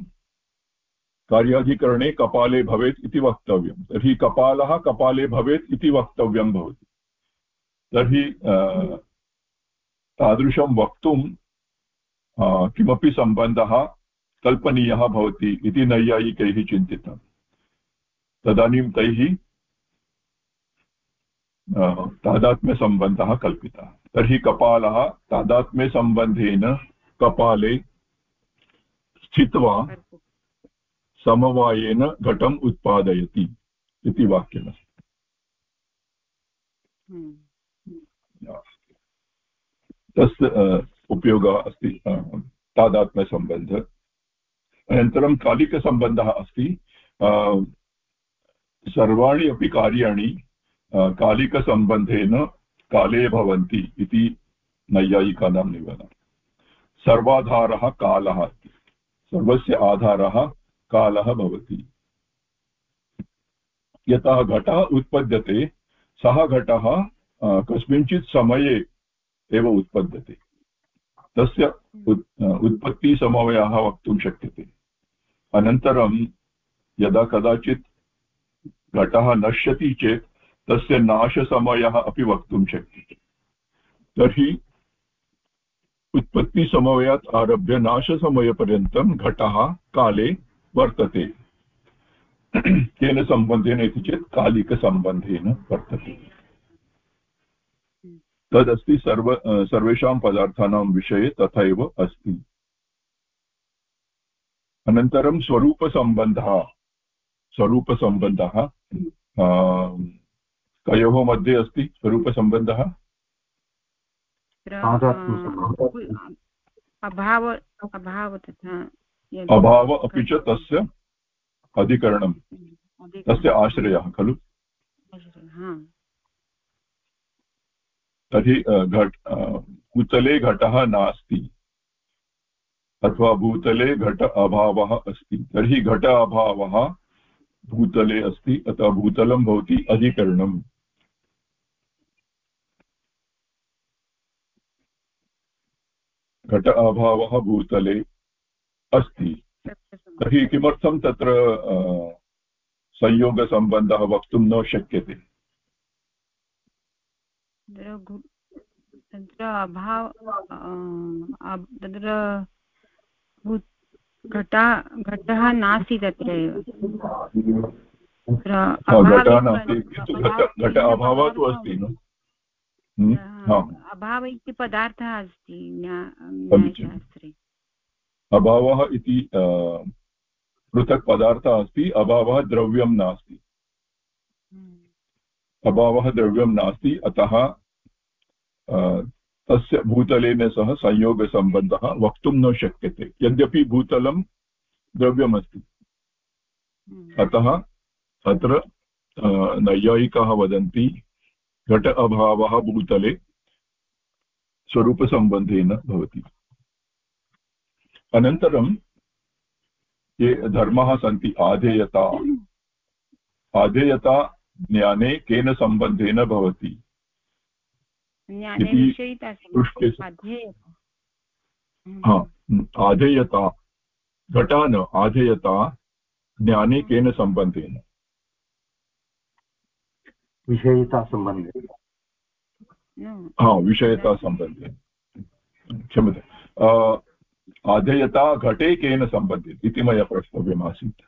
Speaker 1: कार्याधिकरणे कपाले भवेत् इति वक्तव्यं। तर्हि कपालः कपाले भवेत् इति वक्तव्यं भवति। तर्हि तादृशं वक्तुं किमपि सम्बन्धः कल्पनीयः भवति इति नैयायिकैः चिन्तितम् तदानीं तैः तादात्म्यसम्बन्धः कल्पितः। तर्हि कपालः तादात्म्यसम्बन्धेन कपाले स्थित्वा समवायेन घटम् उत्पादयति इति वाक्यमस्ति।
Speaker 4: हम्म।
Speaker 1: तस्य उपयोगः अस्ति तादात्म्यसम्बन्ध। अनन्तरं कालिकसम्बन्धः अस्ति सर्वाणि अपि कार्याणि कालिकसम्बन्धेन काले भवन्ति इति नैयायिकानां निवेदनं। सर्वाधारः कालः इति। सर्वस्य आधारः कालः भवति। यतः घटः उत्पद्यते, सः घटः कस्मिंश्चित् समये एव उत्पद्यते। तस्य उत्पत्तिसमवयः वक्तुं शक्यते। अनन्तरं यदा कदाचित् घटः नश्यति चेत्, तस्य नाशसमयः अपि वक्तुं शक्यते। तर्हि उत्पत्तिसमयात् आरभ्य नाशसमयपर्यन्तं घटः, काले वर्तते। केन सम्बन्धेन इति चेत् कालिकसम्बन्धेन वर्तते। तदस्ति सर्व सर्वेषां पदार्थानां विषये तथैव अस्ति। अनन्तरं स्वरूपसम्बन्धः। स्वरूपसम्बन्धः कयोः मध्ये अस्ति स्वरूपसम्बन्धः?
Speaker 4: अभाव अभाव तथा
Speaker 1: अभाव अपि च तस्य अधिकरणं तस्य आश्रयः खलु? तर्हि घट भूतले घटः नास्ति अथवा भूतले घट अभावः अस्ति। तर्हि घट अभावः भूतले अस्ति अतः भूतलं भवति अधिकरणम्। घट अभावः भूतले अस्ति। तर्हि किमर्थं तत्र संयोगसम्बन्धः वक्तुं न शक्यते?
Speaker 4: तत्र अभाव तत्र घटा घटः नास्ति तत्र एव
Speaker 1: घट अभावः तु अस्ति
Speaker 4: अभाव इति पदार्थः अस्ति न्यायशास्त्रे।
Speaker 1: अभावः इति पृथक् पदार्थः अस्ति अभावः द्रव्यं नास्ति। अभावः द्रव्यं नास्ति अतः तस्य भूतलेन सह संयोगसम्बन्धः वक्तुं न शक्यते। यद्यपि भूतलं द्रव्यमस्ति। अतः अत्र नैयायिकाः वदन्ति घट अभावः भूतले स्वरूपसम्बन्धेन भवति। अनन्तरं ये धर्माः सन्ति आधेयता। आधेयता ज्ञाने केन सम्बन्धेन भवति? आधेयता। घटा न आधेयता ज्ञाने केन सम्बन्धेन।
Speaker 6: विषयितासम्बन्धे
Speaker 1: हा विषयतासम्बन्धेन क्षम्यते आधेयता घटे केन सम्बन्धेन इति मया प्रष्टव्यमासीत्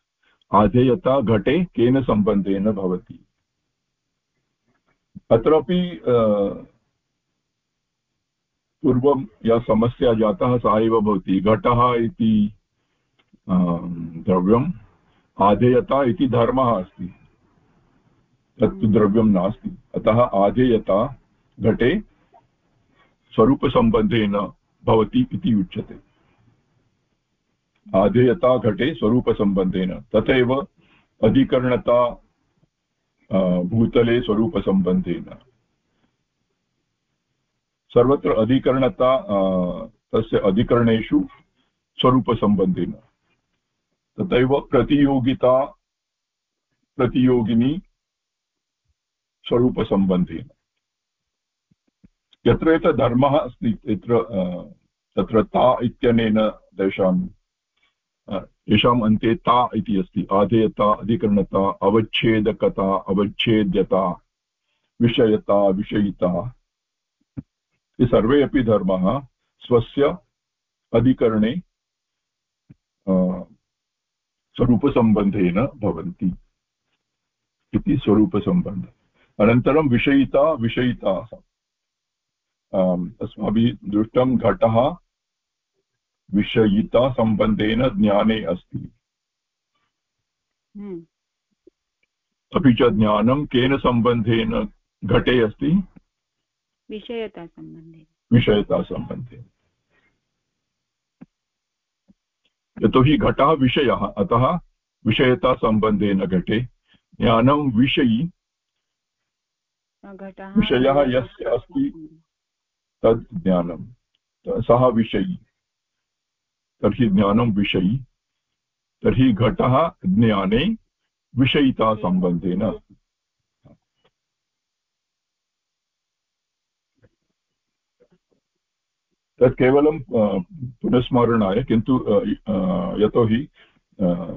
Speaker 1: आधेयता घटे केन सम्बन्धेन भवति अत्रापि पूर्वं या समस्या जाता सा एव भवति घटः इति द्रव्यम् आधेयता इति धर्मः अस्ति तत्तु द्रव्यं नास्ति। अतः आधेयता घटे स्वरूपसम्बन्धेन भवति इति उच्यते। आधेयता घटे स्वरूपसम्बन्धेन, तथैव अधिकरणता भूतले स्वरूपसम्बन्धेन। सर्वत्र अधिकरणता तस्य अधिकरणेषु स्वरूपसम्बन्धेन। तथैव प्रतियोगिता, प्रतियोगिनी स्वरूपसम्बन्धेन यत्र यत्र धर्मः अस्ति तत्र तत्र ता इत्यनेन तेषां येषाम् अन्ते ता इति अस्ति। आधेयता, अधिकरणता, अवच्छेदकता, अवच्छेद्यता, विषयता, विषयिता। ये सर्वे अपि धर्मः स्वस्य अधिकरणे स्वरूपसम्बन्धेन भवन्ति इति स्वरूपसम्बन्धः। अनन्तरं विषयिता विषयिता। अस्माभिः दृष्टं घटः विषयितासम्बन्धेन ज्ञाने अस्ति।
Speaker 4: हम्म।
Speaker 1: अपि च ज्ञानं केन सम्बन्धेन घटे अस्ति?
Speaker 4: विषयतासम्बन्धे
Speaker 1: विषयतासम्बन्धेन। यतोहि घटः विषयः अतः विषयतासम्बन्धेन घटे। ज्ञानं विषयी विषयः यस्य अस्ति तद् ज्ञानं सः विषयी। तर्हि ज्ञानं विषयी। तर्हि घटः ज्ञाने विषयितासम्बन्धेन तत् केवलं पुनस्मरणाय किन्तु यतोहि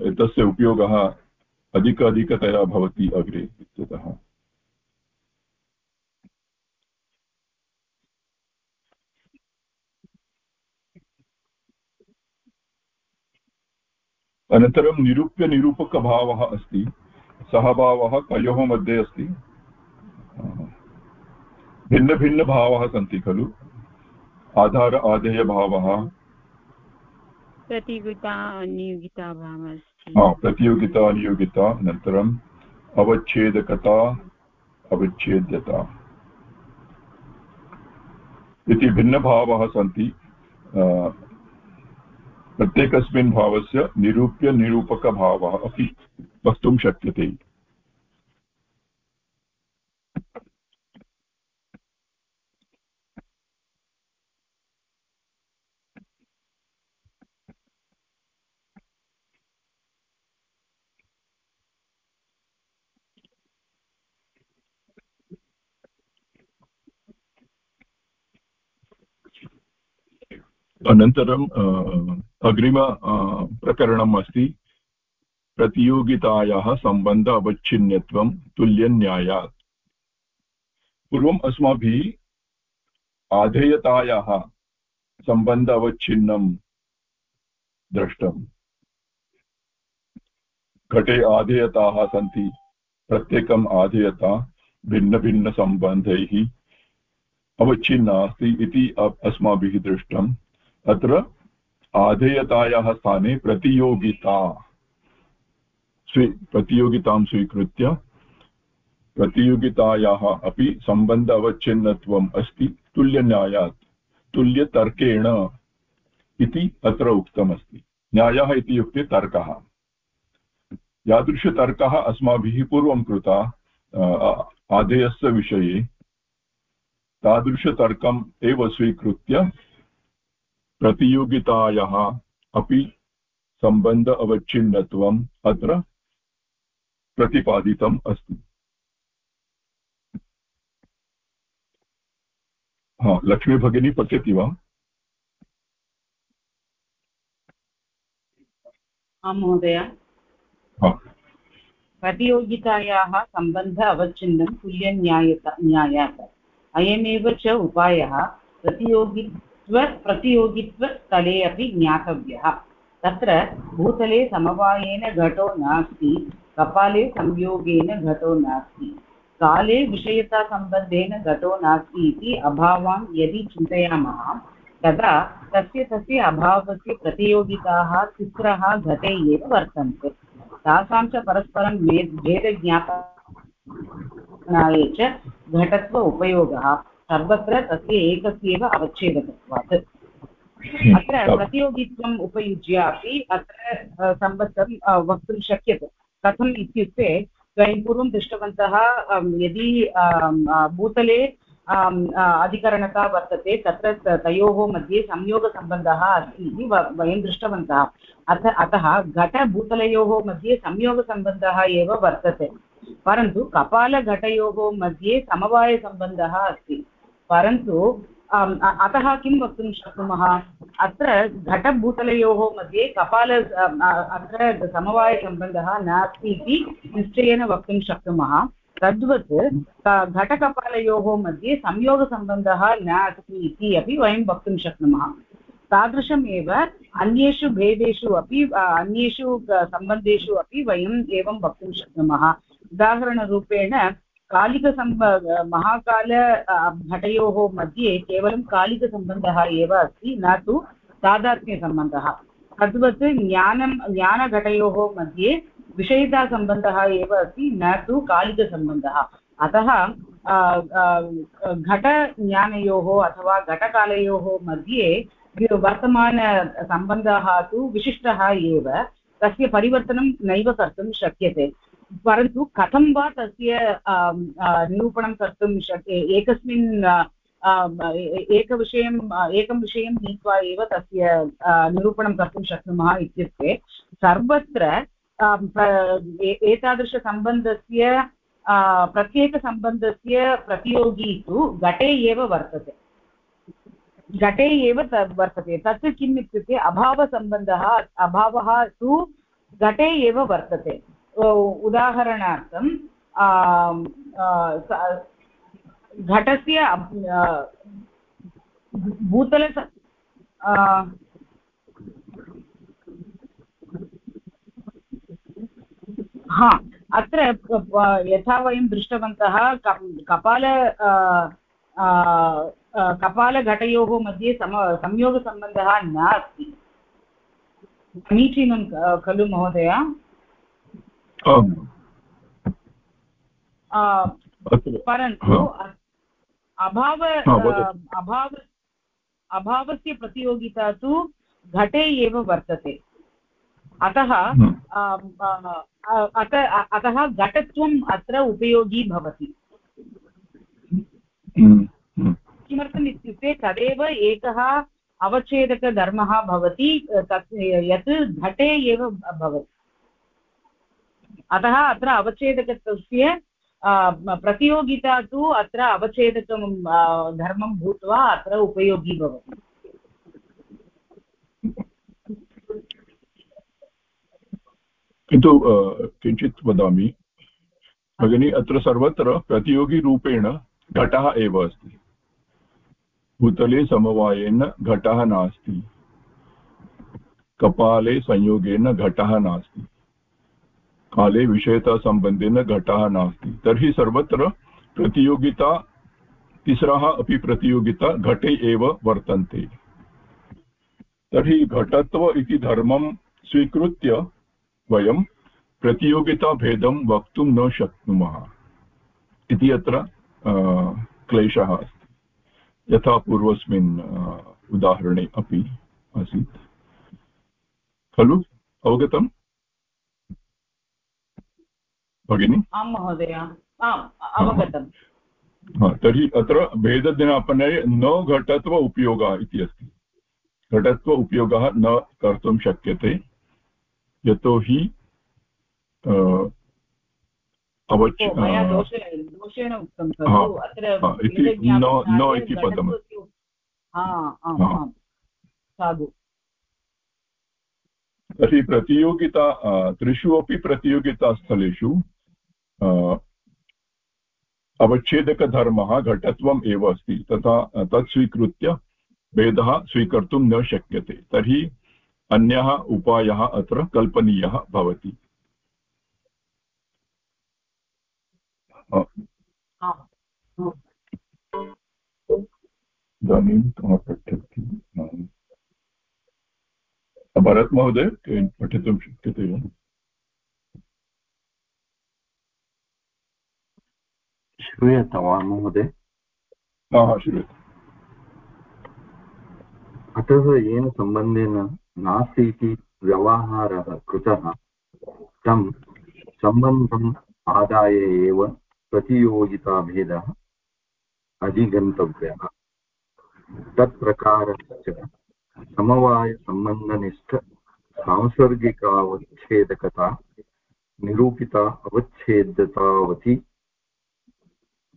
Speaker 1: एतस्य उपयोगः अधिक अधिकतया भवति अग्रे इत्यतः। अनन्तरं निरूप्यनिरूपकभावः अस्ति। सः भावः कयोः मध्ये अस्ति? भिन्नभिन्नभावाः सन्ति खलु। आधार आदेयभावः।
Speaker 4: प्रतियोगिता अनियोगिता भावः
Speaker 1: प्रतियोगिता अनियोगिता अनन्तरम् अवच्छेदकता अवच्छेद्यता इति भिन्नभावाः सन्ति। प्रत्येकस्मिन् भावस्य निरूप्य निरूपकभावः अपि वक्तुं शक्यते। अनन्तरं अग्रिम प्रकरणम् अस्ति। प्रतियोगितायाः सम्बन्ध अवच्छिन्नत्वं तुल्यन्यायात्। पूर्वम् अस्माभिः आधेयतायाः सम्बन्ध अवच्छिन्नं दृष्टम् घटे आधेयताः सन्ति, प्रत्येकम् आधेयता भिन्नभिन्नसम्बन्धैः अवच्छिन्ना अस्ति इति अस्माभिः दृष्टम्। अत्र आधेयतायाः स्थाने प्रतियोगिता स्वी, प्रतियोगितां स्वीकृत्य प्रतियोगितायाः अपि सम्बन्ध अवच्छिन्नत्वम् अस्ति, तुल्यन्यायात्, तुल्यतर्केण इति अत्र उक्तमस्ति। न्यायः इति युक्ते तर्कः। यादृशतर्कः अस्माभिः पूर्वं कृता आधेयस्य विषये तादृशतर्कम् एव स्वीकृत्य प्रतियोगितायाः अपि सम्बन्ध अवच्छिन्नत्वम् अत्र प्रतिपादितम् अस्ति। हा लक्ष्मी भगिनी पठ्यति वा?
Speaker 2: आं महोदय। प्रतियोगितायाः सम्बन्ध अवच्छिन्नं तुल्यन्यायता न्यायात्। अयमेव च उपायः प्रतियोगि स्वप्रतियोगित्वस्थले अपि ज्ञातव्यः। तत्र भूतले समवायेन घटो नास्ति, कपाले संयोगेन घटो नास्ति, काले विषयतासम्बन्धेन घटो नास्ति इति अभावान् यदि चिन्तयामः, तदा तस्य तस्य अभावस्य प्रतियोगिताः तिस्रः घटे एव वर्तन्ते। तासां च परस्परं भेदज्ञापनाय च घटत्व उपयोगः। सर्वत्र तस्य एकस्यैव अवच्छेदकत्वात्। अत्र प्रतियोगित्वम् उपयुज्य अपि अत्र सम्बद्धं वक्तुं शक्यते। कथम् इत्युक्ते वयं पूर्वं दृष्टवन्तः यदि भूतले आम्, आ, अधिकरणता वर्तते तत्र तयोः मध्ये संयोगसम्बन्धः अस्ति इति वयं दृष्टवन्तः। अथ अतः घटभूतलयोः मध्ये संयोगसम्बन्धः एव वर्तते। परन्तु कपालघटयोः मध्ये समवायसम्बन्धः अस्ति। परन्तु अतः किं वक्तुं शक्नुमः? अत्र घटभूतलयोः मध्ये कपाल अत्र समवायसम्बन्धः नास्ति इति निश्चयेन वक्तुं शक्नुमः। तद्वत् घटकपालयोः मध्ये संयोगसम्बन्धः नास्ति इति अपि वयं वक्तुं शक्नुमः। तादृशमेव अन्येषु भेदेषु अपि अन्येषु सम्बन्धेषु अपि वयम् एवं वक्तुं शक्नुमः। उदाहरणरूपेण कालिकसम्ब महाकाल घटयोः मध्ये केवलं कालिकसम्बन्धः एव अस्ति, न तु तादात्म्यसम्बन्धः तद्वत् ज्ञानं ज्ञानघटयोः मध्ये विषयितासम्बन्धः एव अस्ति, न तु कालिकसम्बन्धः। अतः घटज्ञानयोः अथवा घटकालयोः मध्ये वर्तमानसम्बन्धः तु विशिष्टः एव, तस्य परिवर्तनं नैव कर्तुं शक्यते। परन्तु कथं वा तस्य आम्, आ, निरूपणं कर्तुं शक्य एकस्मिन् आ, आम्, ए- एकं विषयं नीत्वा एव तस्य निरूपणं कर्तुं शक्नुमः इत्युक्ते सर्वत्र एतादृशसम्बन्धस्य प्रत्येकसम्बन्धस्य प्रतियोगी तु घटे एव वर्तते। घटे एव वर्तते। तत् किम् इत्युक्ते अभावसम्बन्धः अभावः तु घटे एव वर्तते। उदाहरणार्थं आम्, आ, घटस्य भूतल हा अत्र यथा वयं दृष्टवन्तः कपाल कपालघटयोः मध्ये सम संयोगसम्बन्धः नास्ति। समीचीनं खलु महोदय? परन्तु
Speaker 1: हा।
Speaker 2: अभाव अभाव अभावस्य प्रतियोगिता तु घटे एव वर्तते अतः। अत अतः घटत्वम् अत्र उपयोगी भवति
Speaker 1: हम्म, हम्म।
Speaker 2: किमर्थम् इत्युक्ते तदेव एकः अवच्छेदकधर्मः भवति तत् यत् घटे एव भवति अतः अत्र अवच्छेदकत्वस्य आ, प्रतियोगिता तु अत्र अवच्छेदकं धर्मं भूत्वा अत्र उपयोगी भवति।
Speaker 1: किन्तु किञ्चित् वदामि। भगिनी अत्र सर्वत्र प्रतियोगिरूपेण घटः एव अस्ति। भूतले समवायेन घटः नास्ति। कपाले संयोगेन घटः नास्ति। काले विषयतासम्बन्धेन घटः नास्ति। तर्हि सर्वत्र प्रतियोगिता, तिस्रः अपि प्रतियोगिता घटे एव वर्तन्ते। तर्हि घटत्व इति धर्मं स्वीकृत्य वयं प्रतियोगिताभेदं वक्तुं न शक्नुमः। इति अत्र क्लेशः अस्ति। यथा पूर्वस्मिन् उदाहरणे अपि आसीत्। खलु, अवगतम्? भगिनि?
Speaker 2: आं महोदय आम् अवगतम्
Speaker 1: तर्हि अत्र भेदज्ञापने न घटत्व उपयोगः इति अस्ति। घटत्व उपयोगः न कर्तुं शक्यते। यतोहि
Speaker 2: दोषेण उक्तं खलु। अत्र
Speaker 1: इति न- न इति पदम्।
Speaker 2: हा
Speaker 1: हा।
Speaker 2: साधु।
Speaker 1: तर्हि प्रतियोगिता त्रिषु अपि प्रतियोगितास्थलेषु अवच्छेदकधर्मः घटत्वम् एव अस्ति। तथा तत् स्वीकृत्य भेदः स्वीकर्तुं न शक्यते। तर्हि अन्यः उपायः अत्र कल्पनीयः भवति। इदानीं पठति। भरत् महोदय पठितुं शक्यते
Speaker 6: श्रूयते वा महोदय अतः येन सम्बन्धेन नास्ति इति व्यवहारः कृतः तं सम्बन्धम् आदाय एव प्रतियोगिताभेदः अधिगन्तव्यः तत्प्रकारश्च समवायसम्बन्धनिष्ठ सांसर्गिकावच्छेदकता निरूपिता अवच्छेद्यतावति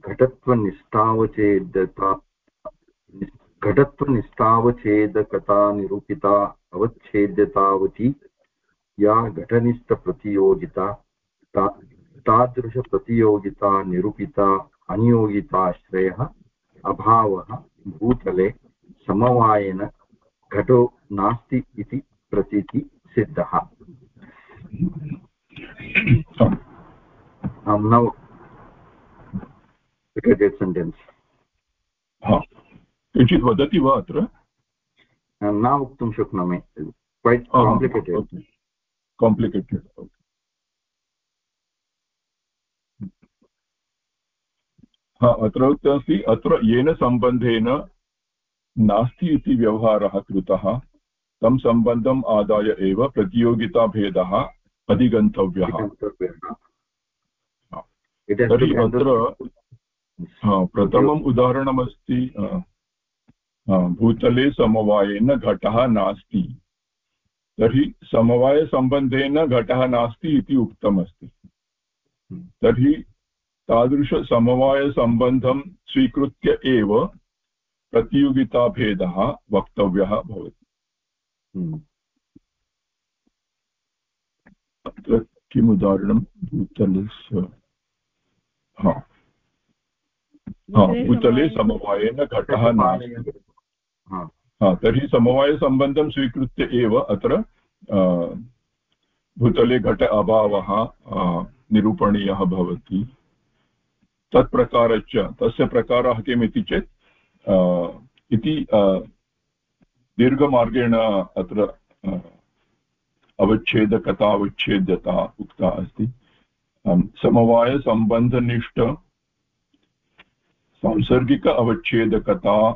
Speaker 6: घटत्वनिष्ठावच्छेदता। घटत्वनिष्ठावच्छेदकता निरूपिता अवच्छेद्यतावती या घटनिष्ठप्रतियोगिता ता तादृशप्रतियोगिता निरूपिता अनियोगिताश्रयः अभावः भूतले समवायेन घटो नास्ति इति प्रतीति सिद्धः। नौ सेण्टेन्स्
Speaker 1: किञ्चित् वदति वा अत्र
Speaker 6: न वक्तुं शक्नोमि क्वैट् काम्प्लिकेटेड्
Speaker 1: काम्प्लिकेटेड् हा। अत्र अस्ति अत्र येन सम्बन्धेन नास्ति इति व्यवहारः कृतः। तं सम्बन्धम् आदाय एव प्रतियोगिताभेदः अधिगन्तव्यः। तर्हि अत्र प्रथमम् उदाहरणमस्ति भूतले समवायेन घटः नास्ति। तर्हि समवायसम्बन्धेन घटः नास्ति इति उक्तमस्ति। तर्हि तादृशसमवायसम्बन्धं स्वीकृत्य एव प्रतियोगिताभेदः वक्तव्यः भवति। हम्म। अत्र किम् उदाहरणं भूतलस्य भूतले समवायेन घटः नास्ति तर्हि समवायसम्बन्धं स्वीकृत्य एव अत्र भूतले घट अभावः निरूपणीयः भवति। तत्प्रकारश्च तस्य प्रकारः किम् इति चेत् इति दीर्घमार्गेण अत्र अवच्छेदकता अवच्छेद्यता उक्ता अस्ति। समवायसम्बन्धनिष्ठ सांसर्गिक अवच्छेदकता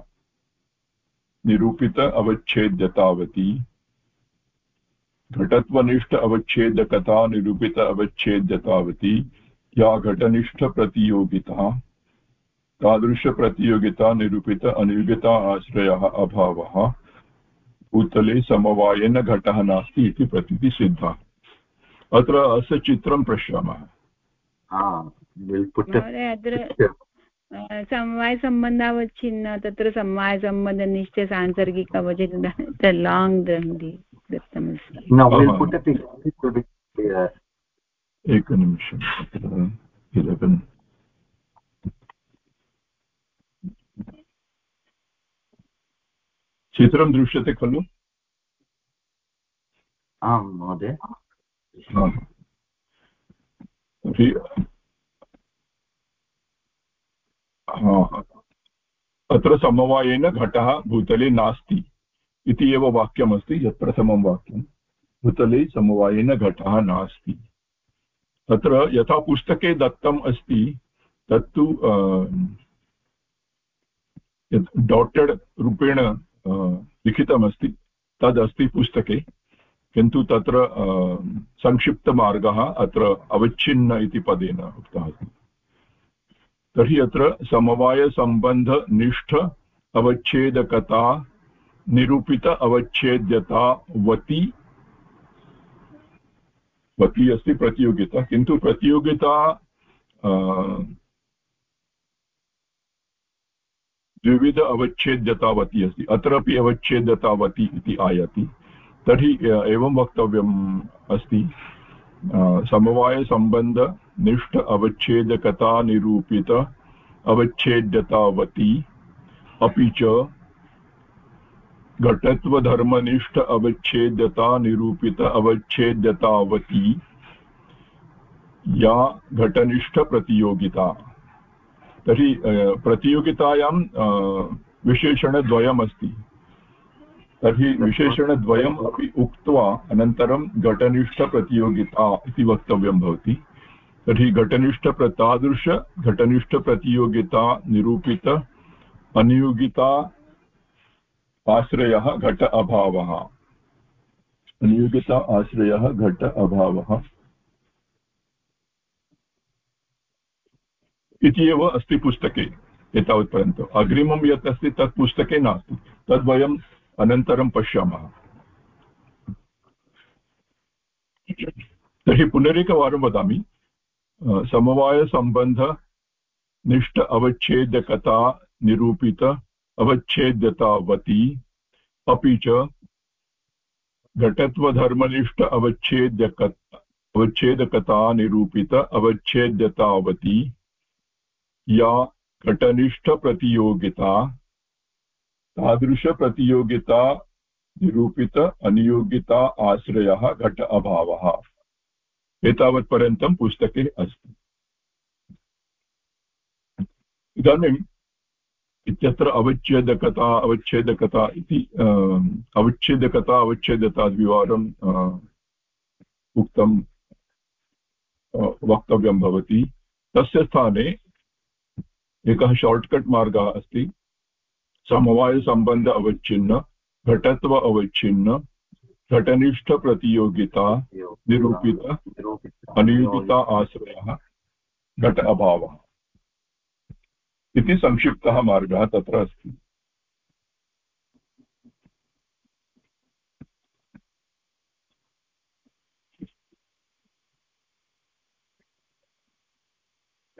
Speaker 1: निरूपित अवच्छेद्यतावती घटत्वनिष्ठ अवच्छेदकता निरूपित अवच्छेद्यतावती या घटनिष्ठप्रतियोगिता तादृशप्रतियोगिता निरूपित अनियोगिता आश्रयः अभावः भूतले समवायेन घटः नास्ति इति प्रतीतिः सिद्धा। अत्र अस्य चित्रं पश्यामः
Speaker 4: अत्र समवायसम्बन्धावच्छिन्न तत्र समवायसम्बन्धनिश्च सांसर्गिक अवचित् लाङ्ग् दत्तमस्ति
Speaker 1: एकनिमिषम् अत्र इलेवेन् चित्रं दृश्यते खलु?
Speaker 6: आं महोदय।
Speaker 1: अत्र समवायेन घटः भूतले नास्ति इति एव वाक्यमस्ति यत् प्रथमं वाक्यं, भूतले समवायेन घटः नास्ति। तत्र यथा पुस्तके दत्तम् अस्ति, तत्तु डाटेड् रूपेण लिखितमस्ति, तदस्ति पुस्तके, किन्तु तत्र संक्षिप्तमार्गः अत्र अवच्छिन्न इति पदेन उक्तः। अस्ति तर्हि अत्र समवायसम्बन्धनिष्ठ अवच्छेदकता, निरूपित अवच्छेद्यता वति, वती अस्ति प्रतियोगिता, किन्तु प्रतियोगिता द्विविध अवच्छेद्यतावती अस्ति, अत्रापि अवच्छेद्यतावती इति आयाति, तर्हि एवं वक्तव्यम् अस्ति। समवायसम्बन्धनिष्ठ अवच्छेदकता निरूपित अवच्छेद्यतावती अपि च घटत्वधर्मनिष्ठ अवच्छेद्यता निरूपित अवच्छेद्यतावती या घटनिष्ठप्रतियोगिता तर्हि प्रतियोगितायां विशेषणद्वयमस्ति तर्हि विशेषणद्वयम् अपि उक्त्वा अनन्तरं घटनिष्ठप्रतियोगिता इति वक्तव्यं भवति। तर्हि घटनिष्ठप्र तादृश घटनिष्ठप्रतियोगिता निरूपित अनियोगिता आश्रयः घट अभावः। अनियोगिता आश्रयः घट अभावः। इति एव अस्ति पुस्तके एतावत्पर्यन्तम् अग्रिमं यत् अस्ति तत् पुस्तके नास्ति। तद् वयम् अनन्तरं पश्यामः। तर्हि पुनरेकवारं वदामि समवायसम्बन्धनिष्ठ अवच्छेदकता, निरूपित अवच्छेद्यतावती अपि च घटत्वधर्मनिष्ठ अवच्छेद्यक अवच्छेदकता, निरूपित अवच्छेद्यतावती या घटनिष्ठप्रतियोगिता तादृशप्रतियोगिता निरूपित अनियोगिता आश्रयः घट अभावः। एतावत्पर्यन्तं पुस्तके अस्ति। इदानीम् इत्यत्र अवच्छेदकता अवच्छेदकता इति अवच्छेदकता अवच्छेदता द्विवारं उक्तं वक्तव्यं भवति। तस्य स्थाने एकः शार्ट्कट् मार्गः अस्ति। समवायसम्बन्ध अवच्छिन्न, घटत्व अवच्छिन्न घटनिष्ठप्रतियोगिता निरूपित अनिरूपिता आश्रयः, घट अभावः। इति संक्षिप्तः मार्गः तत्र अस्ति।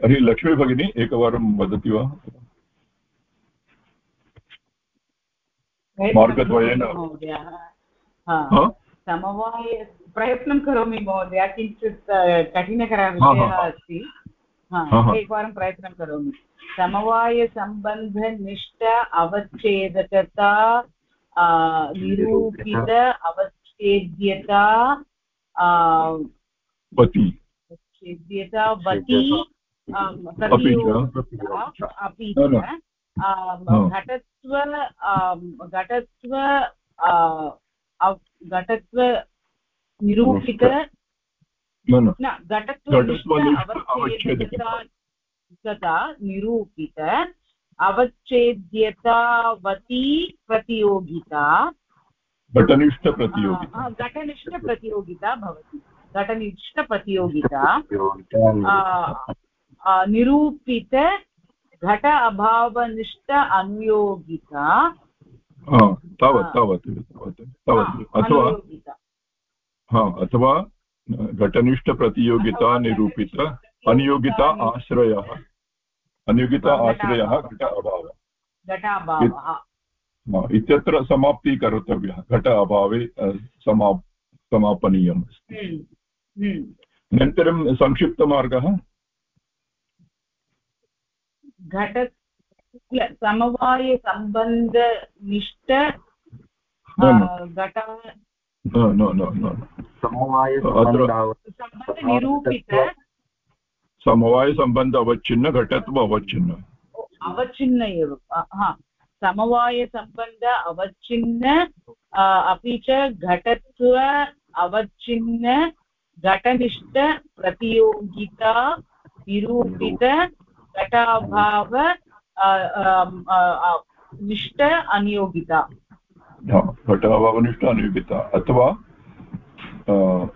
Speaker 1: तर्हि लक्ष्मी भगिनी, एकवारं वदति वा? मार्गद्वयेन।
Speaker 2: समवाय प्रयत्नं करोमि महोदय किञ्चित् कठिनकरः विषयः अस्ति। एकवारं प्रयत्नं करोमि। समवायसम्बन्धनिष्ठ अवच्छेदकता निरूपित अवच्छेद्यता अवच्छेद्यता वति अपि च। घटत्व घटत्व घटत्व निरूपित न घटत्वनिष्ठता निरूपित अवच्छेद्यतावती प्रतियोगिता
Speaker 1: घटनिष्ठप्रतियोगिता
Speaker 2: घटनिष्ठप्रतियोगिता भवति घटनिष्ठप्रतियोगिता निरूपित घट अभावनिष्ठ अनुयोगिता
Speaker 1: तावत् तावत् तावत् अथवा हा अथवा घटनिष्ठप्रतियोगिता निरूपित अनियोगिता आश्रयः। अनियोगिता आश्रयः घट अभावः इत्यत्र समाप्तिः कर्तव्यः। घट अभावे समा समापनीयम् अस्ति। अनन्तरं संक्षिप्तमार्गः।
Speaker 2: घट समवायसम्बन्धनिष्ठ घट
Speaker 6: समवायनिरूपित
Speaker 1: समवायसम्बन्ध अवच्छिन्न घटत्व अवच्छिन्न।
Speaker 2: अवच्छिन्न एव हा। समवायसम्बन्ध अवच्छिन्न अपि च घटत्व अवच्छिन्न घटनिष्ठ प्रतियोगिता निरूपित घटाभाव निष्ठ अनियोगिता
Speaker 1: घटाभावनिष्ठ अनियोगिता अथवा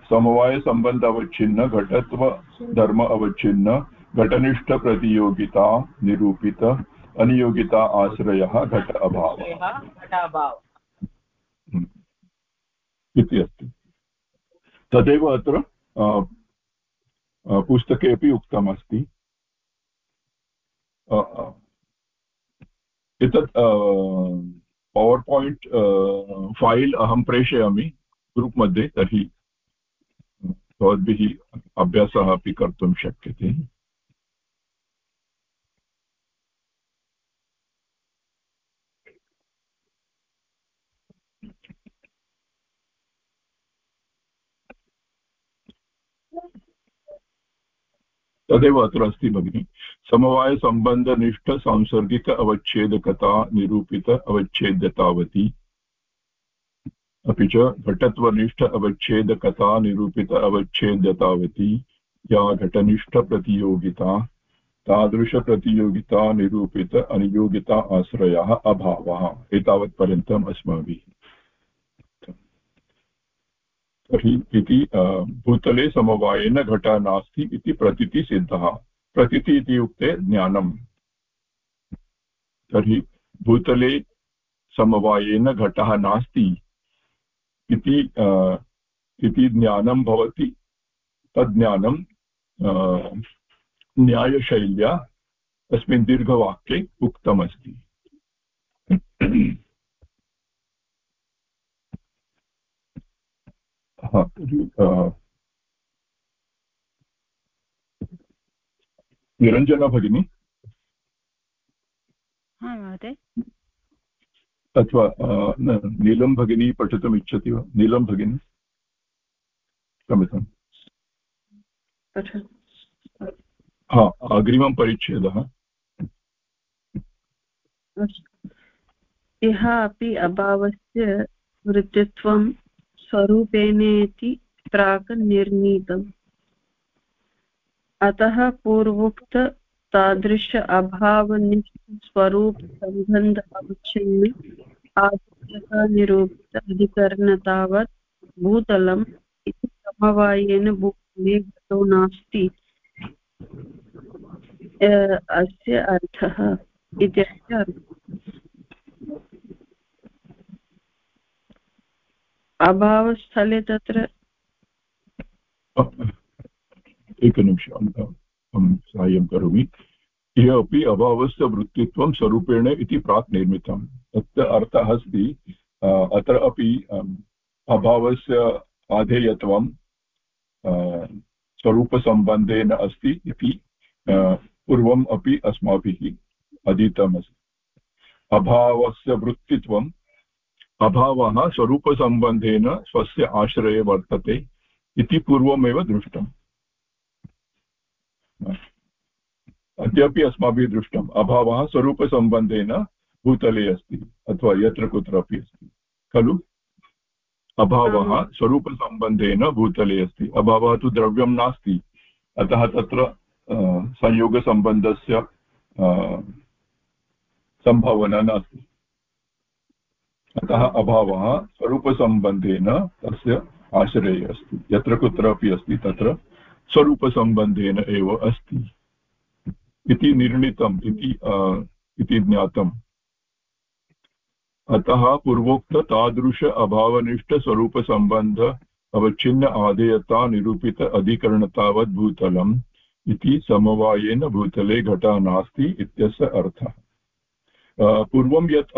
Speaker 1: समवायसम्बन्ध अवच्छिन्न घटत्व धर्म अवच्छिन्न घटनिष्ठप्रतियोगिता निरूपित अनियोगिता आश्रयः घट अभावः इति अस्ति तदेव अत्र पुस्तके अपि उक्तमस्ति एतत् पवर् पायिण्ट् फैल् अहं प्रेषयामि ग्रूप् मध्ये, तर्हि भवद्भिः अभ्यासः अपि कर्तुं शक्यते। तदेव अत्र अस्ति भगिनि। समवायसम्बन्धनिष्ठ सांसर्गिक अवच्छेदकता निरूपित अवच्छेद्यतावती। अपि च घटत्वनिष्ठ अवच्छेदकता निरूपित अवच्छेद्यतावती। या घटनिष्ठप्रतियोगिता तादृशप्रतियोगिता निरूपित अनियोगिता आश्रयः अभावः। एतावत्पर्यन्तम् अस्माभिः। तर्हि इति भूतले समवायेन घटः नास्ति इति प्रतीतिसिद्धः। प्रतीति इति उक्ते ज्ञानम्। तर्हि भूतले समवायेन घटः नास्ति इति इति ज्ञानं भवति। तद् ज्ञानं न्यायशैल्या तस्मिन् दीर्घवाक्ये उक्तमस्ति। निरञ्जना भगिनी? अथवा नीलं भगिनी पठितुम् इच्छति वा? नीलं भगिनी? क्षम्यताम्। हा अग्रिमं परिच्छेदः।
Speaker 3: इह अपि अभावस्य वृत्तित्वं स्वरूपेणेति प्राक् निर्णीतम्। अतः पूर्वोक्त तादृश अभावनिष्ठस्वरूपसम्बन्ध अवच्छिन्न आदर्शनिरूपित अधिकरणतावत् भूतलम् इति समवायेन भूतले घटो नास्ति। अस्य अर्थः इत्यस्य अभावस्थले तत्र
Speaker 1: एकनिमिषम् अहं साहाय्यं करोमि। इह अपि अभावस्य वृत्तित्वं स्वरूपेण इति प्राक् निर्मितम्। तत्र अर्थः अस्ति अत्र अपि अभावस्य आधेयत्वं स्वरूपसम्बन्धेन अस्ति इति पूर्वम् अपि अस्माभिः अधीतमस्ति। अभावस्य वृत्तित्वम् अभावः स्वरूपसम्बन्धेन स्वस्य आश्रये वर्तते इति पूर्वमेव दृष्टम्। अद्यापि अस्माभिः दृष्टम्। अभावः स्वरूपसम्बन्धेन भूतले अस्ति अथवा यत्र कुत्रापि अस्ति। खलु? अभावः स्वरूपसम्बन्धेन भूतले अस्ति। अभावः तु द्रव्यं नास्ति। अतः तत्र संयोगसम्बन्धस्य सम्भावना नास्ति। अतः अभावः स्वरूपसम्बन्धेन तस्य आश्रये अस्ति। यत्र कुत्रापि अस्ति तत्र स्वरूपसम्बन्धेन एव अस्ति। इति निर्णीतम्, इति ज्ञातम्। अतः पूर्वोक्त तादृश अभावनिष्ठस्वरूपसम्बन्ध अवच्छिन्न आधेयता निरूपित अधिकरणतावत् भूतलम् इति समवायेन भूतले घटः नास्ति इत्यस्य अर्थः। पूर्वं यत्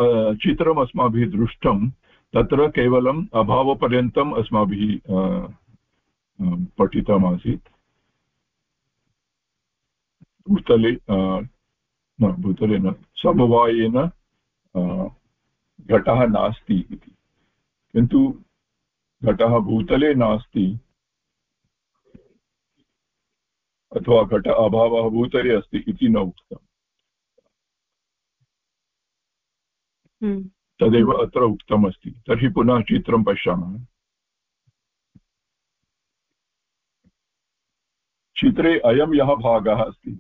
Speaker 1: चित्रम् अस्माभिः दृष्टं तत्र केवलम् अभावपर्यन्तम् अस्माभिः पठितमासीत्। भूतले न भूतले न समवायेन घटः नास्ति इति किन्तु घटः भूतले नास्ति अथवा घट अभावः भूतले अस्ति इति न उक्तम्। तदेव अत्र उक्तमस्ति तर्हि पुनः चित्रं पश्यामः चित्रे अयं यः भागः अस्ति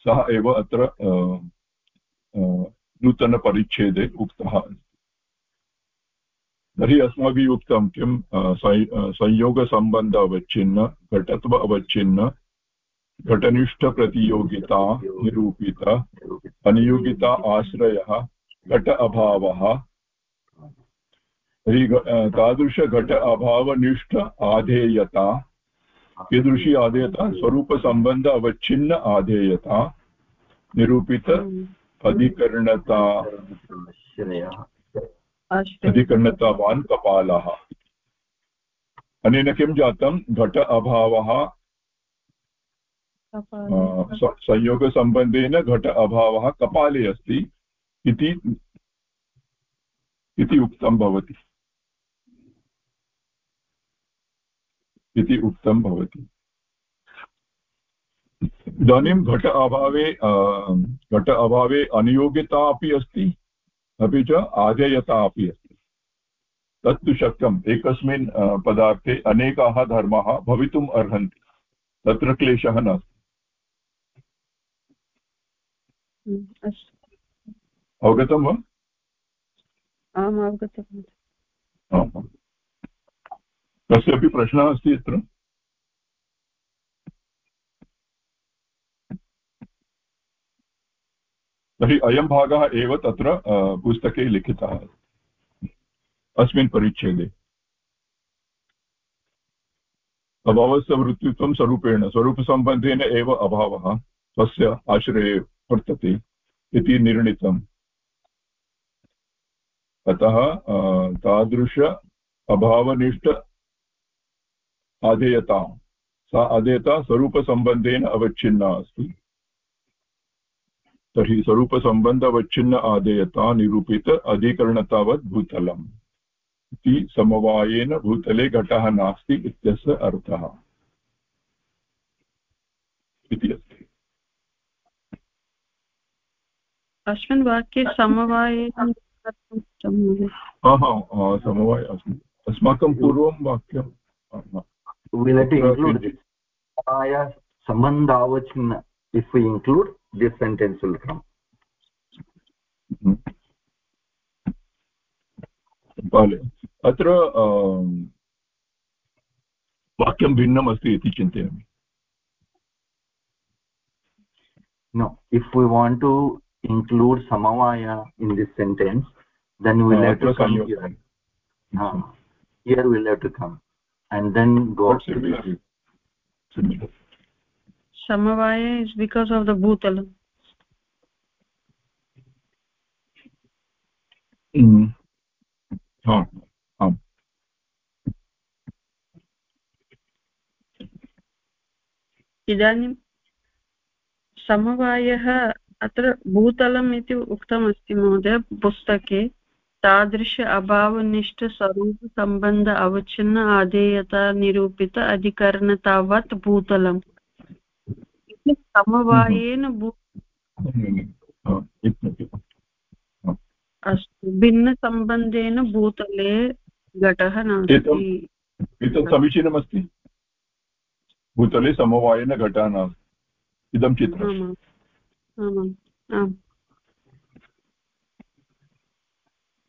Speaker 1: सः एव अत्र नूतनपरिच्छेदे उक्तः तर्हि अस्माभिः उक्तं किं? संयोगसम्बन्ध अवच्छिन्न घटत्व अवच्छिन्न घटनिष्ठप्रतियोगिता निरूपित, अनियोगिता आश्रयः, घट अभावः। तर्हि तादृशघट अभावनिष्ठ आधेयता कीदृशी आधेयता स्वरूपसम्बन्ध अवच्छिन्न आधेयता निरूपित अधिकरणता अधिकरणतावान् कपालः। अनेन किं जातं? घट अभावः। संयोगसम्बन्धेन घट अभावः कपाले अस्ति इति इति उक्तं भवति। इति उक्तं भवति। इदानीं घट अभावे घट अभावे अनियोग्यता अपि अस्ति अपि च आधेयता अपि अस्ति। तत्तु शक्यम् एकस्मिन् पदार्थे अनेकाः धर्माः भवितुम् अर्हन्ति तत्र क्लेशः नास्ति। अवगतं वा?
Speaker 3: आम् अवगतम्
Speaker 1: कस्यापि प्रश्नः अस्ति अत्र तर्हि अयं भागः एव तत्र पुस्तके लिखितः अस्मिन् परिच्छेदे। अभावस्य स्वरूपेण, स्वरूपसम्बन्धेन एव अभावः स्वस्य आश्रये वर्तते इति निर्णीतम्। अतः तादृश अभावनिष्ठ आधेयता। सा अधेयता स्वरूपसम्बन्धेन अवच्छिन्ना अस्ति। तर्हि स्वरूपसम्बन्ध अवच्छिन्न आदेयता निरूपित अधिकरणतावत् भूतलम्। इति समवायेन भूतले घटः नास्ति इत्यस्य अर्थः। इति अस्ति।
Speaker 3: अस्मिन् वाक्ये समवाये
Speaker 1: समवाय अस्ति अस्माकं पूर्वं वाक्यं
Speaker 6: we'll have to include this samaya sambandhavachinna if we include this sentence will come
Speaker 1: बाले अत्र वाक्यं भिन्नम् अस्ति इति चिन्तयामि
Speaker 6: no if we want to include samavaya in this sentence then we will have to come here uh, here we will have to come and then go up
Speaker 1: similar.
Speaker 3: similar. samavaya is because of the bhutala
Speaker 1: mm ha um
Speaker 3: इदानीं समवायः अत्र भूतलम् इति उक्तमस्ति महोदय पुस्तके तादृश अभावनिष्ठस्वरूपसम्बन्ध अवच्छिन्न आधेयता निरूपित अधिकरणतावत् भूतलम्। इति समवायेन अस्तु। भिन्नसम्बन्धेन भूतले घटः नास्ति।
Speaker 1: एतत् समीचीनमस्ति? भूतले समवायेन घटः नास्ति। इदं चित्रम्।
Speaker 3: आमाम्। आम्।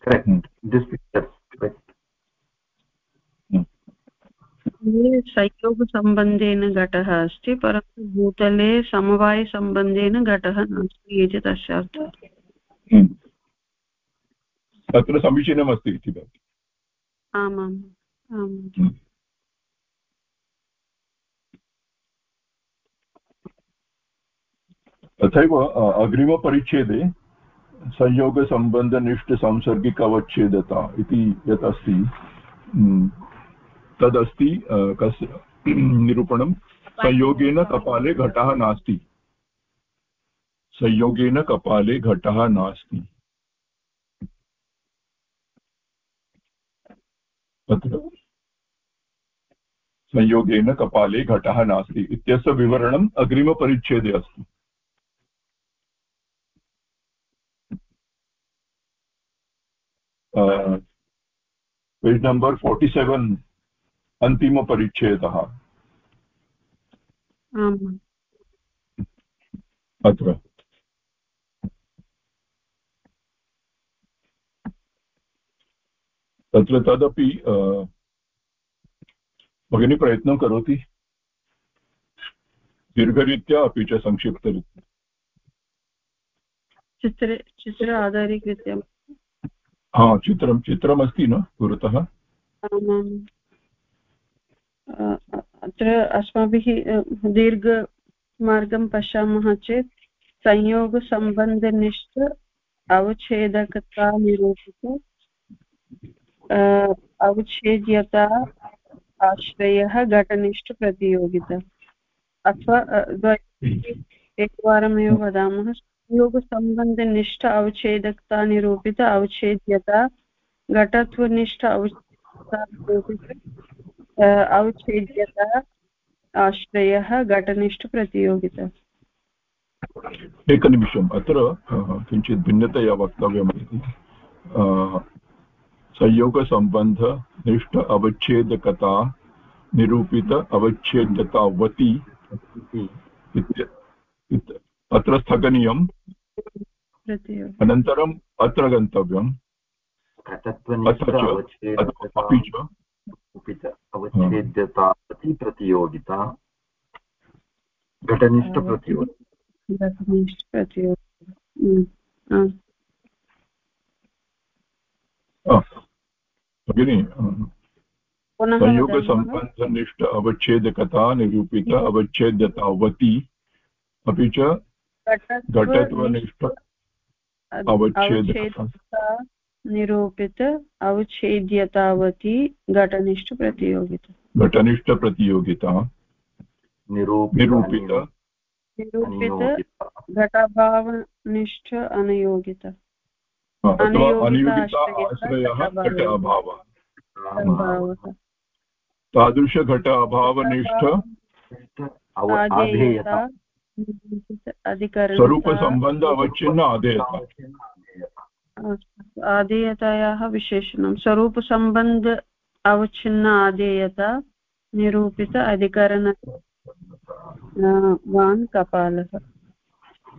Speaker 6: Correct. This picture correct
Speaker 3: संयोगसम्बन्धेन घटः अस्ति परन्तु भूतले समवायसम्बन्धेन घटः नास्ति इति तस्य अर्थः
Speaker 1: तत्र समीचीनमस्ति इति भवति।
Speaker 3: आमाम् आम्
Speaker 1: तथैव अग्रिमपरिच्छेदे संयोगसम्बन्धनिष्ठसांसर्गिक अवच्छेदता इति यत् अस्ति तदस्ति कस्य, *clears throat* निरूपणं। संयोगेन कपाले घटः नास्ति। संयोगेन कपाले घटः नास्ति। तत्र। संयोगेन कपाले घटः नास्ति। इत्यस्य विवरणम् अग्रिमपरिच्छेदे अस्ति। पेज् नम्बर् फोर्टि सेवेन् अन्तिमपरिच्छेदः अत्र तत्र तदपि भगिनी प्रयत्नं करोति दीर्घरीत्या अपि च संक्षिप्तरीत्या
Speaker 3: चित्रे चित्र आधारीकृत्य
Speaker 1: हा, चित्रं, चित्रमस्ति, न, पुरतः?
Speaker 3: अत्र अस्माभिः दीर्घमार्गं पश्यामः चेत् संयोगसम्बन्धनिष्ठ अवच्छेदकता निरूपित अवच्छेद्यता आश्रयः घटनिष्ठप्रतियोगिता। अथवा एकवारमेव वदामः। योगसम्बन्धनिष्ठ अवच्छेदकता, निरूपित अवच्छेद्यता, घटत्वनिष्ठ अवच्छेद्यता, आश्रयः घटनिष्ठप्रतियोगिता
Speaker 1: एकनिमिषम् अत्र किञ्चित् भिन्नतया वक्तव्यमस्ति। संयोगसम्बन्धनिष्ठ अवच्छेदकता, निरूपित अवच्छेद्यतावती अत्र स्थगनीयम्। अनन्तरम् अत्र गन्तव्यम्।
Speaker 6: अवच्छेद्यता प्रतियोगिता। घटनिष्ठप्रतियोगिता
Speaker 1: भगिनि संयोगसम्बन्धनिष्ठ अवच्छेदकता निरूपित अवच्छेद्यतावती अपि च
Speaker 3: निरूपित अवच्छेद्यतावती घटनिष्ठप्रतियोगिता
Speaker 1: घटनिष्ठप्रतियोगिता निरूपित
Speaker 3: निरूपित घटाभावनिष्ठ अनयोगिता
Speaker 1: तादृशघट अभावनिष्ठ स्वरूपसम्बन्ध अवच्छिन्न आदेयता
Speaker 3: आदेयतायाः विशेषणं। स्वरूपसम्बन्ध अवच्छिन्न आदेयता निरूपित अधिकरण वान् कपालः।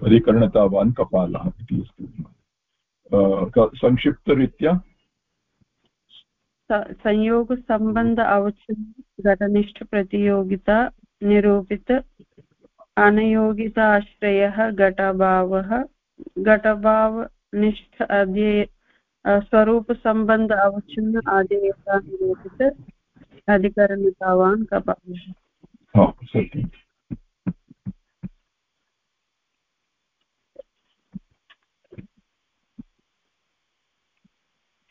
Speaker 1: अधिकरणतावान् कपालः इति अस्ति। संक्षिप्तरीत्या?
Speaker 3: संयोगसम्बन्ध अवच्छिन्न घटनिष्ठप्रतियोगिता निरूपित अनयोगिताश्रयः घटभावः घटभावनिष्ठ अध्यय स्वरूपसम्बन्ध अवच्छिन्न निरूपित अधिकरणतावान् कपालः।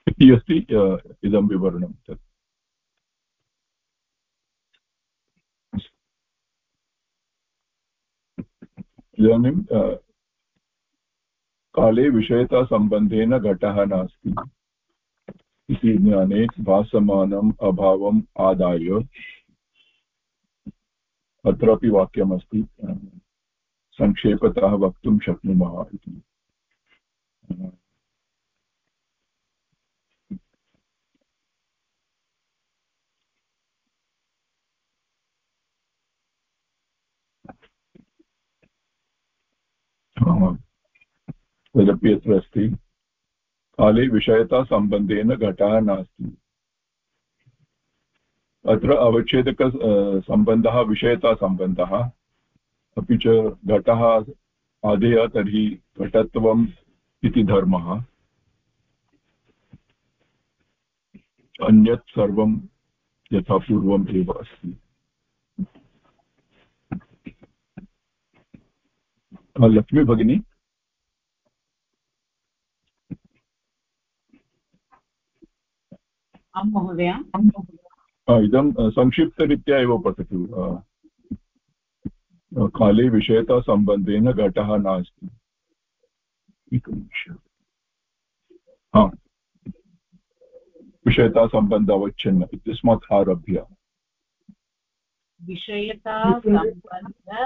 Speaker 1: इति अस्ति इदं विवरणं तत्। इदानीं काले विषयतासम्बन्धेन घटः नास्ति। इति ज्ञाने भासमानम् अभावम् आदाय। अत्रापि वाक्यमस्ति संक्षेपतः वक्तुं शक्नुमः इति। तदपि अत्र अस्ति काले विषयतासम्बन्धेन घटः नास्ति। अत्र अवच्छेदक सम्बन्धः विषयतासम्बन्धः अपि च घटः आदेय तर्हि घटत्वम् इति धर्मः। अन्यत् सर्वं यथा पूर्वम् एव अस्ति। लक्ष्मी भगिनी।
Speaker 2: आं महोदय।
Speaker 1: इदं संक्षिप्तरीत्या एव पठतु। काले विषयतासम्बन्धेन घटः नास्ति। हा। विषयतासम्बन्ध अवच्छिन्न इत्यस्मात् आरभ्य।
Speaker 2: विषयतासम्बन्ध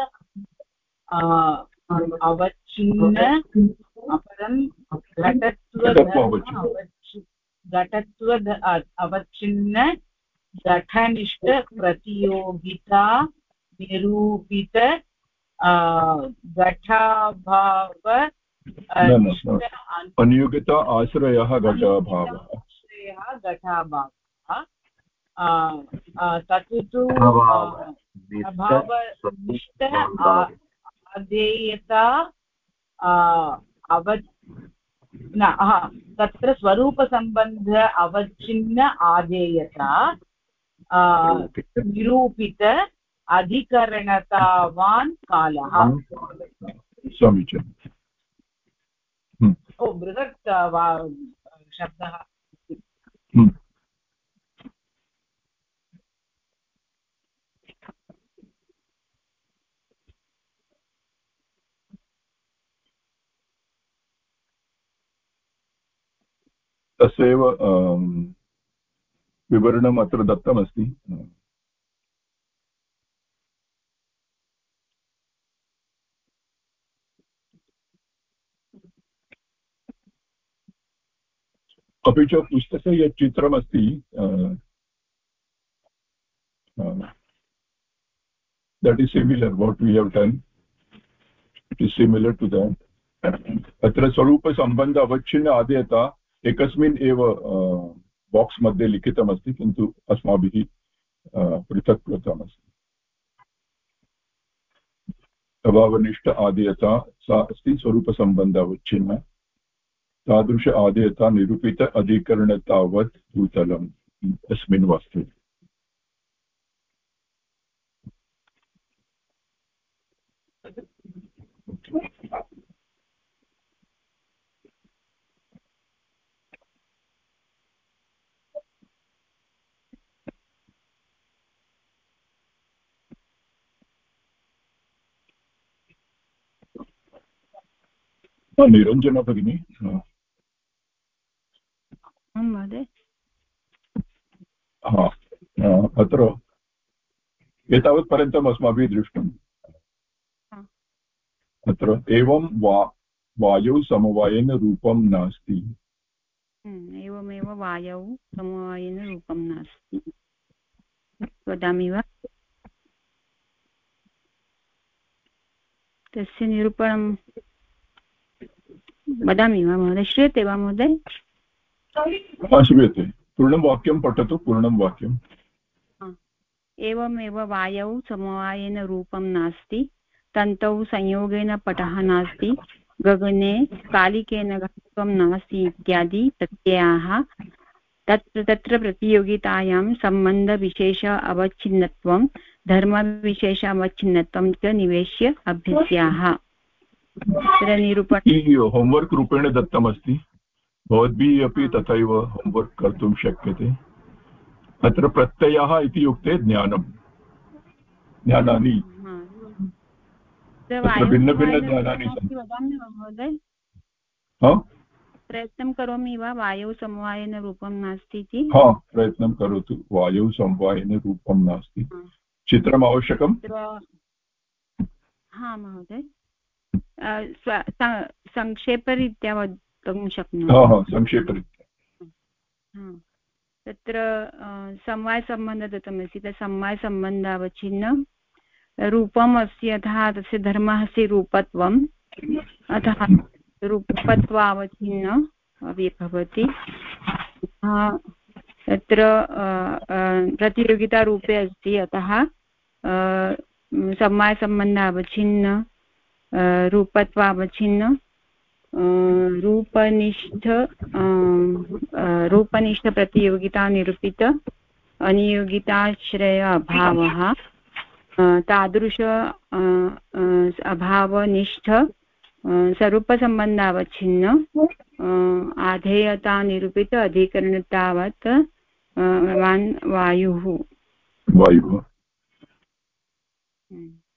Speaker 2: अवच्छिन्न अपरं घटत्व अवच्छिन्न घटनिष्ठ प्रतियोगिता निरूपित घटाभाव
Speaker 1: अनियोगिता आश्रयः घटाभावः
Speaker 2: आश्रयः घटाभावः तत् तु अधेयता अव न तत्र स्वरूपसम्बन्ध अवच्छिन्न आदेयता निरूपित। अधिकरणतावान् कालः।
Speaker 1: समीचीनम्
Speaker 2: ओ बृहत् शब्दः।
Speaker 1: तस्यैव विवरणम् अत्र दत्तमस्ति. अपि च पुस्तके यत् चित्रमस्ति that is similar what we have done. It is similar to that. अत्र स्वरूपसम्बन्ध अवच्छिन्न आदेयता एकस्मिन् एव बाक्स् मध्ये लिखितमस्ति, किन्तु अस्माभिः पृथक् कृतमस्ति। अभावनिष्ठ आदेयता सा अस्ति, स्वरूपसम्बन्ध अवच्छिन्न। तादृश आदेयता निरूपित अधिकरणतावत् भूतलम्, अस्मिन् वाक्ये निरञ्जना भगिनी हा अत्र एतावत् पर्यन्तम् अस्माभिः दृष्टम् अत्र एवं वा वायौ समवायेन रूपं नास्ति
Speaker 4: एवमेव वायौ समवायेन रूपं नास्ति वदामि वा तस्य निरूपणं वदामि वा महोदय? श्रूयते वा महोदय?
Speaker 1: श्रूयते पूर्णं वाक्यं पठतु पूर्णं वाक्यम्
Speaker 4: एवमेव वायौ समवायेन रूपं नास्ति तन्तौ संयोगेन पटः नास्ति गगने कालिकेन घटत्वं नास्ति इत्यादि प्रत्ययाः। तत्र तत्र प्रतियोगितायां सम्बन्धविशेष अवच्छिन्नत्वं धर्मविशेष अवच्छिन्नत्वं च निवेश्य अभ्यस्याः। तत्र निरूपण
Speaker 1: होम्वर्क् रूपेण दत्तमस्ति. भवद्भिः अपि तथैव होम्वर्क् कर्तुं शक्यते. अत्र प्रत्ययः इति युक्ते ज्ञानं. ज्ञानानि.
Speaker 4: भिन्नभिन्नज्ञानानि सन्ति. प्रयत्नं करोमि वा? वायौ समवायेन रूपं नास्ति इति?
Speaker 1: हा प्रयत्नं करोतु. वायौ समवायेन रूपं नास्ति चित्रम् आवश्यकं
Speaker 4: हा महोदय। सङ्क्षेपरीत्या वक्तुं शक्नोमि?
Speaker 1: सङ्क्षेपरीत्या
Speaker 4: तत्र समवायसम्बन्धः दत्तमस्ति तत् समवायसम्बन्धावच्छिन्न रूपम् अस्ति अतः तस्य धर्मः अस्ति रूपत्वम् अतः रूपत्वावच्छिन्न अपि भवति। तत्र प्रतियोगितारूपे अस्ति अतः समवायसम्बन्धः अवच्छिन्न रूपत्वावच्छिन्न रूपनिष्ठ रूपनिष्ठप्रतियोगिता निरूपित अनियोगिताश्रय अभावः तादृश अभावनिष्ठ स्वरूपसम्बन्धावच्छिन्न आधेयता निरूपित अधिकरणतावत् वायुः।
Speaker 1: वायुः।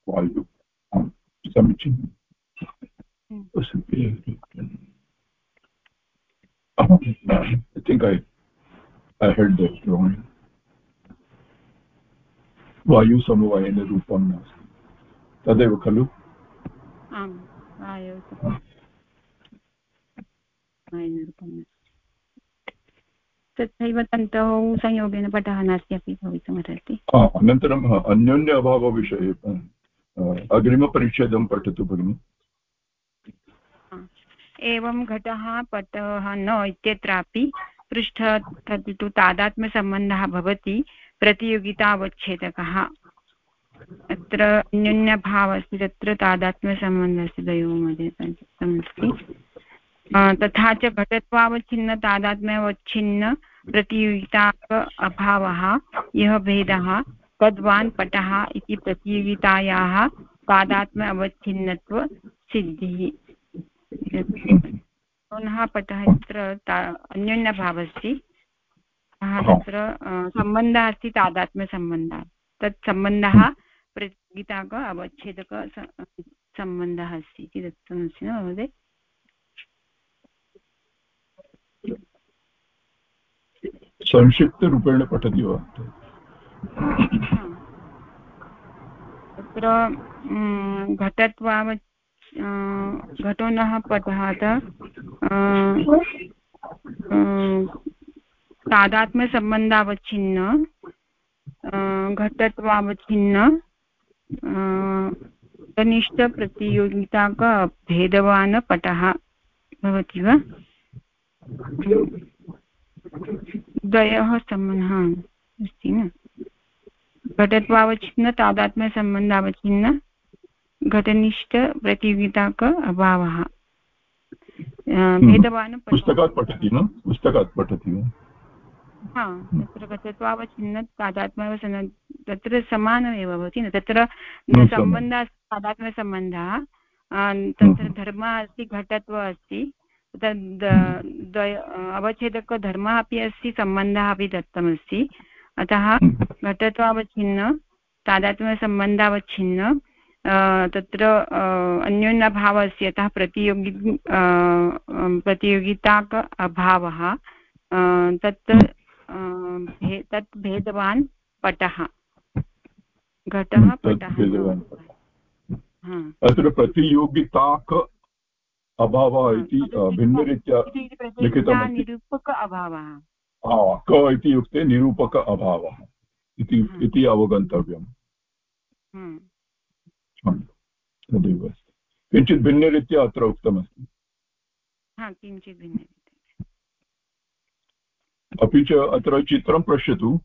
Speaker 1: वायुः। समीचीनम् I think I I heard that drawing. वायुसमवायेन रूपं नास्ति तदेव खलु
Speaker 4: आम् तथैव तन्तौ संयोगेन पटः नास्ति अपि भवितुमर्हति।
Speaker 1: अनन्तरम् अन्योन्य अभावविषये अग्रिमपरिच्छेदं पठतु भगिनि।
Speaker 4: एवं घटः पटः न इत्यत्रापि पृष्ठ तत् तु तादात्म्यसम्बन्धः भवति प्रतियोगितावच्छेदकः। अत्र अन्योन्यभावः अस्ति तत्र तादात्म्यसम्बन्धः अस्ति द्वयोः मध्ये तथा च घटत्वावच्छिन्न, तादात्म्यवच्छिन्न प्रतियोगिता अभावः, यः भेदः तद्वान् पटः इति प्रतियोगितायाः पादात्म अवच्छिन्नत्व सिद्धिः। पुनः पटः यत्र अन्योन्यभावः अस्ति तत्र सम्बन्धः अस्ति तादात्म्यसम्बन्धः। तत् सम्बन्धः प्रतियोगिताक अवच्छेदक सम्बन्धः अस्ति इति दत्तमस्ति न महोदय?
Speaker 1: संक्षिप्तरूपेण पठति वा?
Speaker 4: तत्र घटत्वावत् घटो नः पदात् तादात्म्यसम्बन्धावच्छिन्न घटत्वावच्छिन्न कनिष्ठप्रतियोगिताक भेदवान् पटः भवति वा? द्वयः सम्बन्धः अस्ति न? घटत्वावच्छिन्न तादात्म्यसम्बन्धावच्छिन्न घटनिष्ठ प्रतियोगिताक अभावः। भेदवान्
Speaker 1: पुस्तकात् पठति न? पुस्तकात् पठति वा?
Speaker 4: हा तत्र गतत्वावच्छिन्न तादात्म्यव तत्र समानमेव भवति न? तत्र सम्बन्धः तादात्म्यसम्बन्धः तत्र धर्मः अस्ति घटत्व अस्ति। तद् अवच्छेदकधर्मः अपि अस्ति सम्बन्धः अपि दत्तमस्ति। अतः घटत्वावच्छिन्न तादात्म्यसम्बन्धावच्छिन्न तत्र अन्योन्यभावः अस्ति अतः प्रतियोगि प्रतियोगिताक अभावः तत् तत् भेदवान् पटः। घटः पटः
Speaker 1: अत्र प्रतियोगिताक अभावः इति भिन्नरीत्या लिखितमस्ति
Speaker 4: निरूपक अभावः।
Speaker 1: क इति युक्ते निरूपक अभावः इति अवगन्तव्यम्। तदेव अस्ति। किञ्चित् भिन्नरीत्या अत्र उक्तमस्ति। अपि च अत्र चित्रं पश्यतु।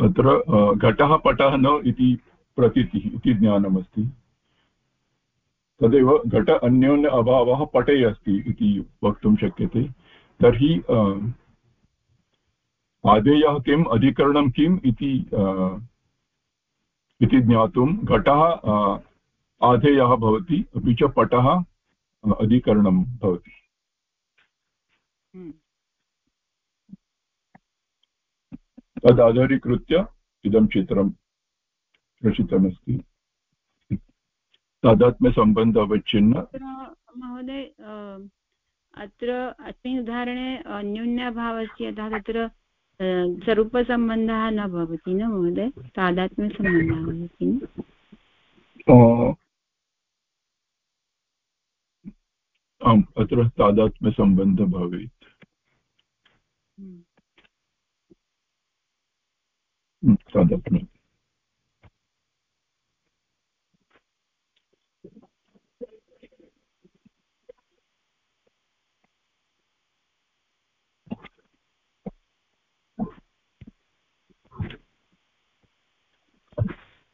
Speaker 1: तत्र घटः पटः न इति प्रतीतिः इति ज्ञानमस्ति। तदेव घट अन्योन्य अभावः पटे अस्ति इति वक्तुं शक्यते। तर्हि आदेयः किम्, अधिकरणं किम् इति इति ज्ञातुं घटः आधेयः भवति, अपि च पटः अधिकरणं भवति। तदाधारीकृत्य इदं चित्रं रचितमस्ति। तादात्म्यसम्बन्ध अवच्छिन्न।
Speaker 4: महोदय अत्र अस्मिन् उदाहरणे न्यून्यभावस्य अतः तत्र स्वरूपसम्बन्धः न भवति न महोदय? तादात्म्यसम्बन्धः भवति
Speaker 1: आम् अत्र तादात्म्यसम्बन्धः भवेत्। तादात्म्य।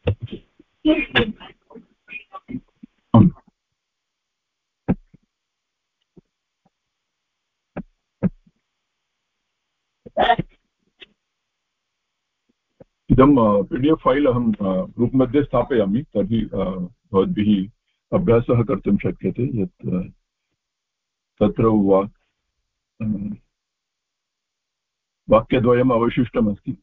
Speaker 1: इदं पी डि एफ् फैल् अहं ग्रूप् मध्ये स्थापयामि, तर्हि भवद्भिः अभ्यासः कर्तुं शक्यते यत् तत्र वा वाक्यद्वयम् अवशिष्टमस्ति।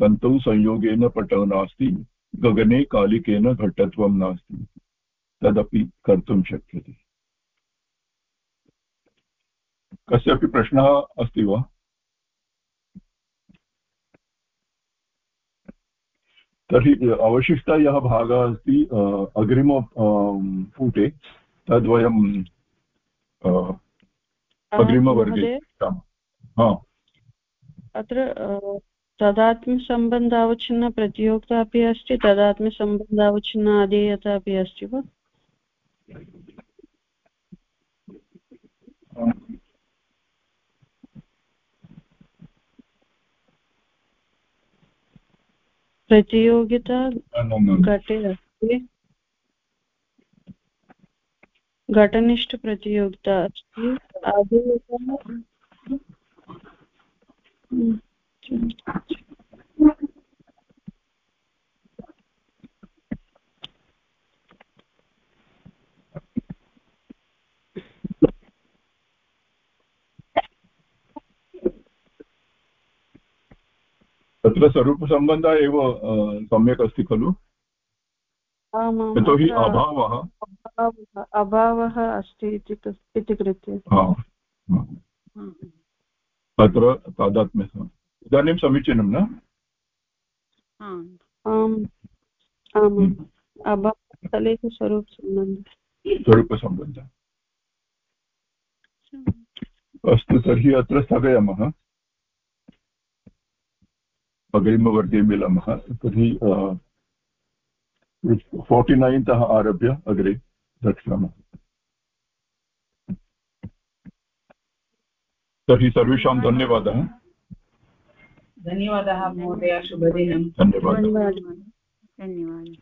Speaker 1: तन्तौ संयोगेन पटो नास्ति। गगने कालिकेन घटत्वं नास्ति। तदपि कर्तुं शक्यते। कस्यापि प्रश्नः अस्ति वा? तर्हि अवशिष्टः यः भागः अस्ति अग्रिम पुटे तद्वयं अग्रिमवर्गे
Speaker 3: अत्र तदात्मसम्बन्धावच्छिन्नप्रतियोगिता अपि अस्ति तदात्मसम्बन्धावच्छिन्न अधेयता अपि अस्ति वा? प्रतियोगिता घटे अस्ति। घटनिष्ठप्रतियोगिता अस्ति। आधुनिकः
Speaker 1: तत्र स्वरूपसम्बन्धः एव सम्यक् अस्ति खलु? यतोहि अभावः।
Speaker 3: अभावः अस्ति इति कृत्य।
Speaker 1: तत्र तादात्म्यः इदानीं समीचीनं न?
Speaker 3: आम्। आम् अभावस्थले स्वरूपसम्बन्धः।
Speaker 1: स्वरूपसम्बन्धः। अस्तु तर्हि अत्र स्थगयामः। अग्रिमवर्गे मिलामः तर्हि फोर्टि नैन्तः आरभ्य अग्रे द्रक्ष्यामः। तर्हि सर्वेषां धन्यवादः।
Speaker 2: धन्यवादः महोदय शुभदिनं।
Speaker 1: धन्यवादः।
Speaker 4: धन्यवादः।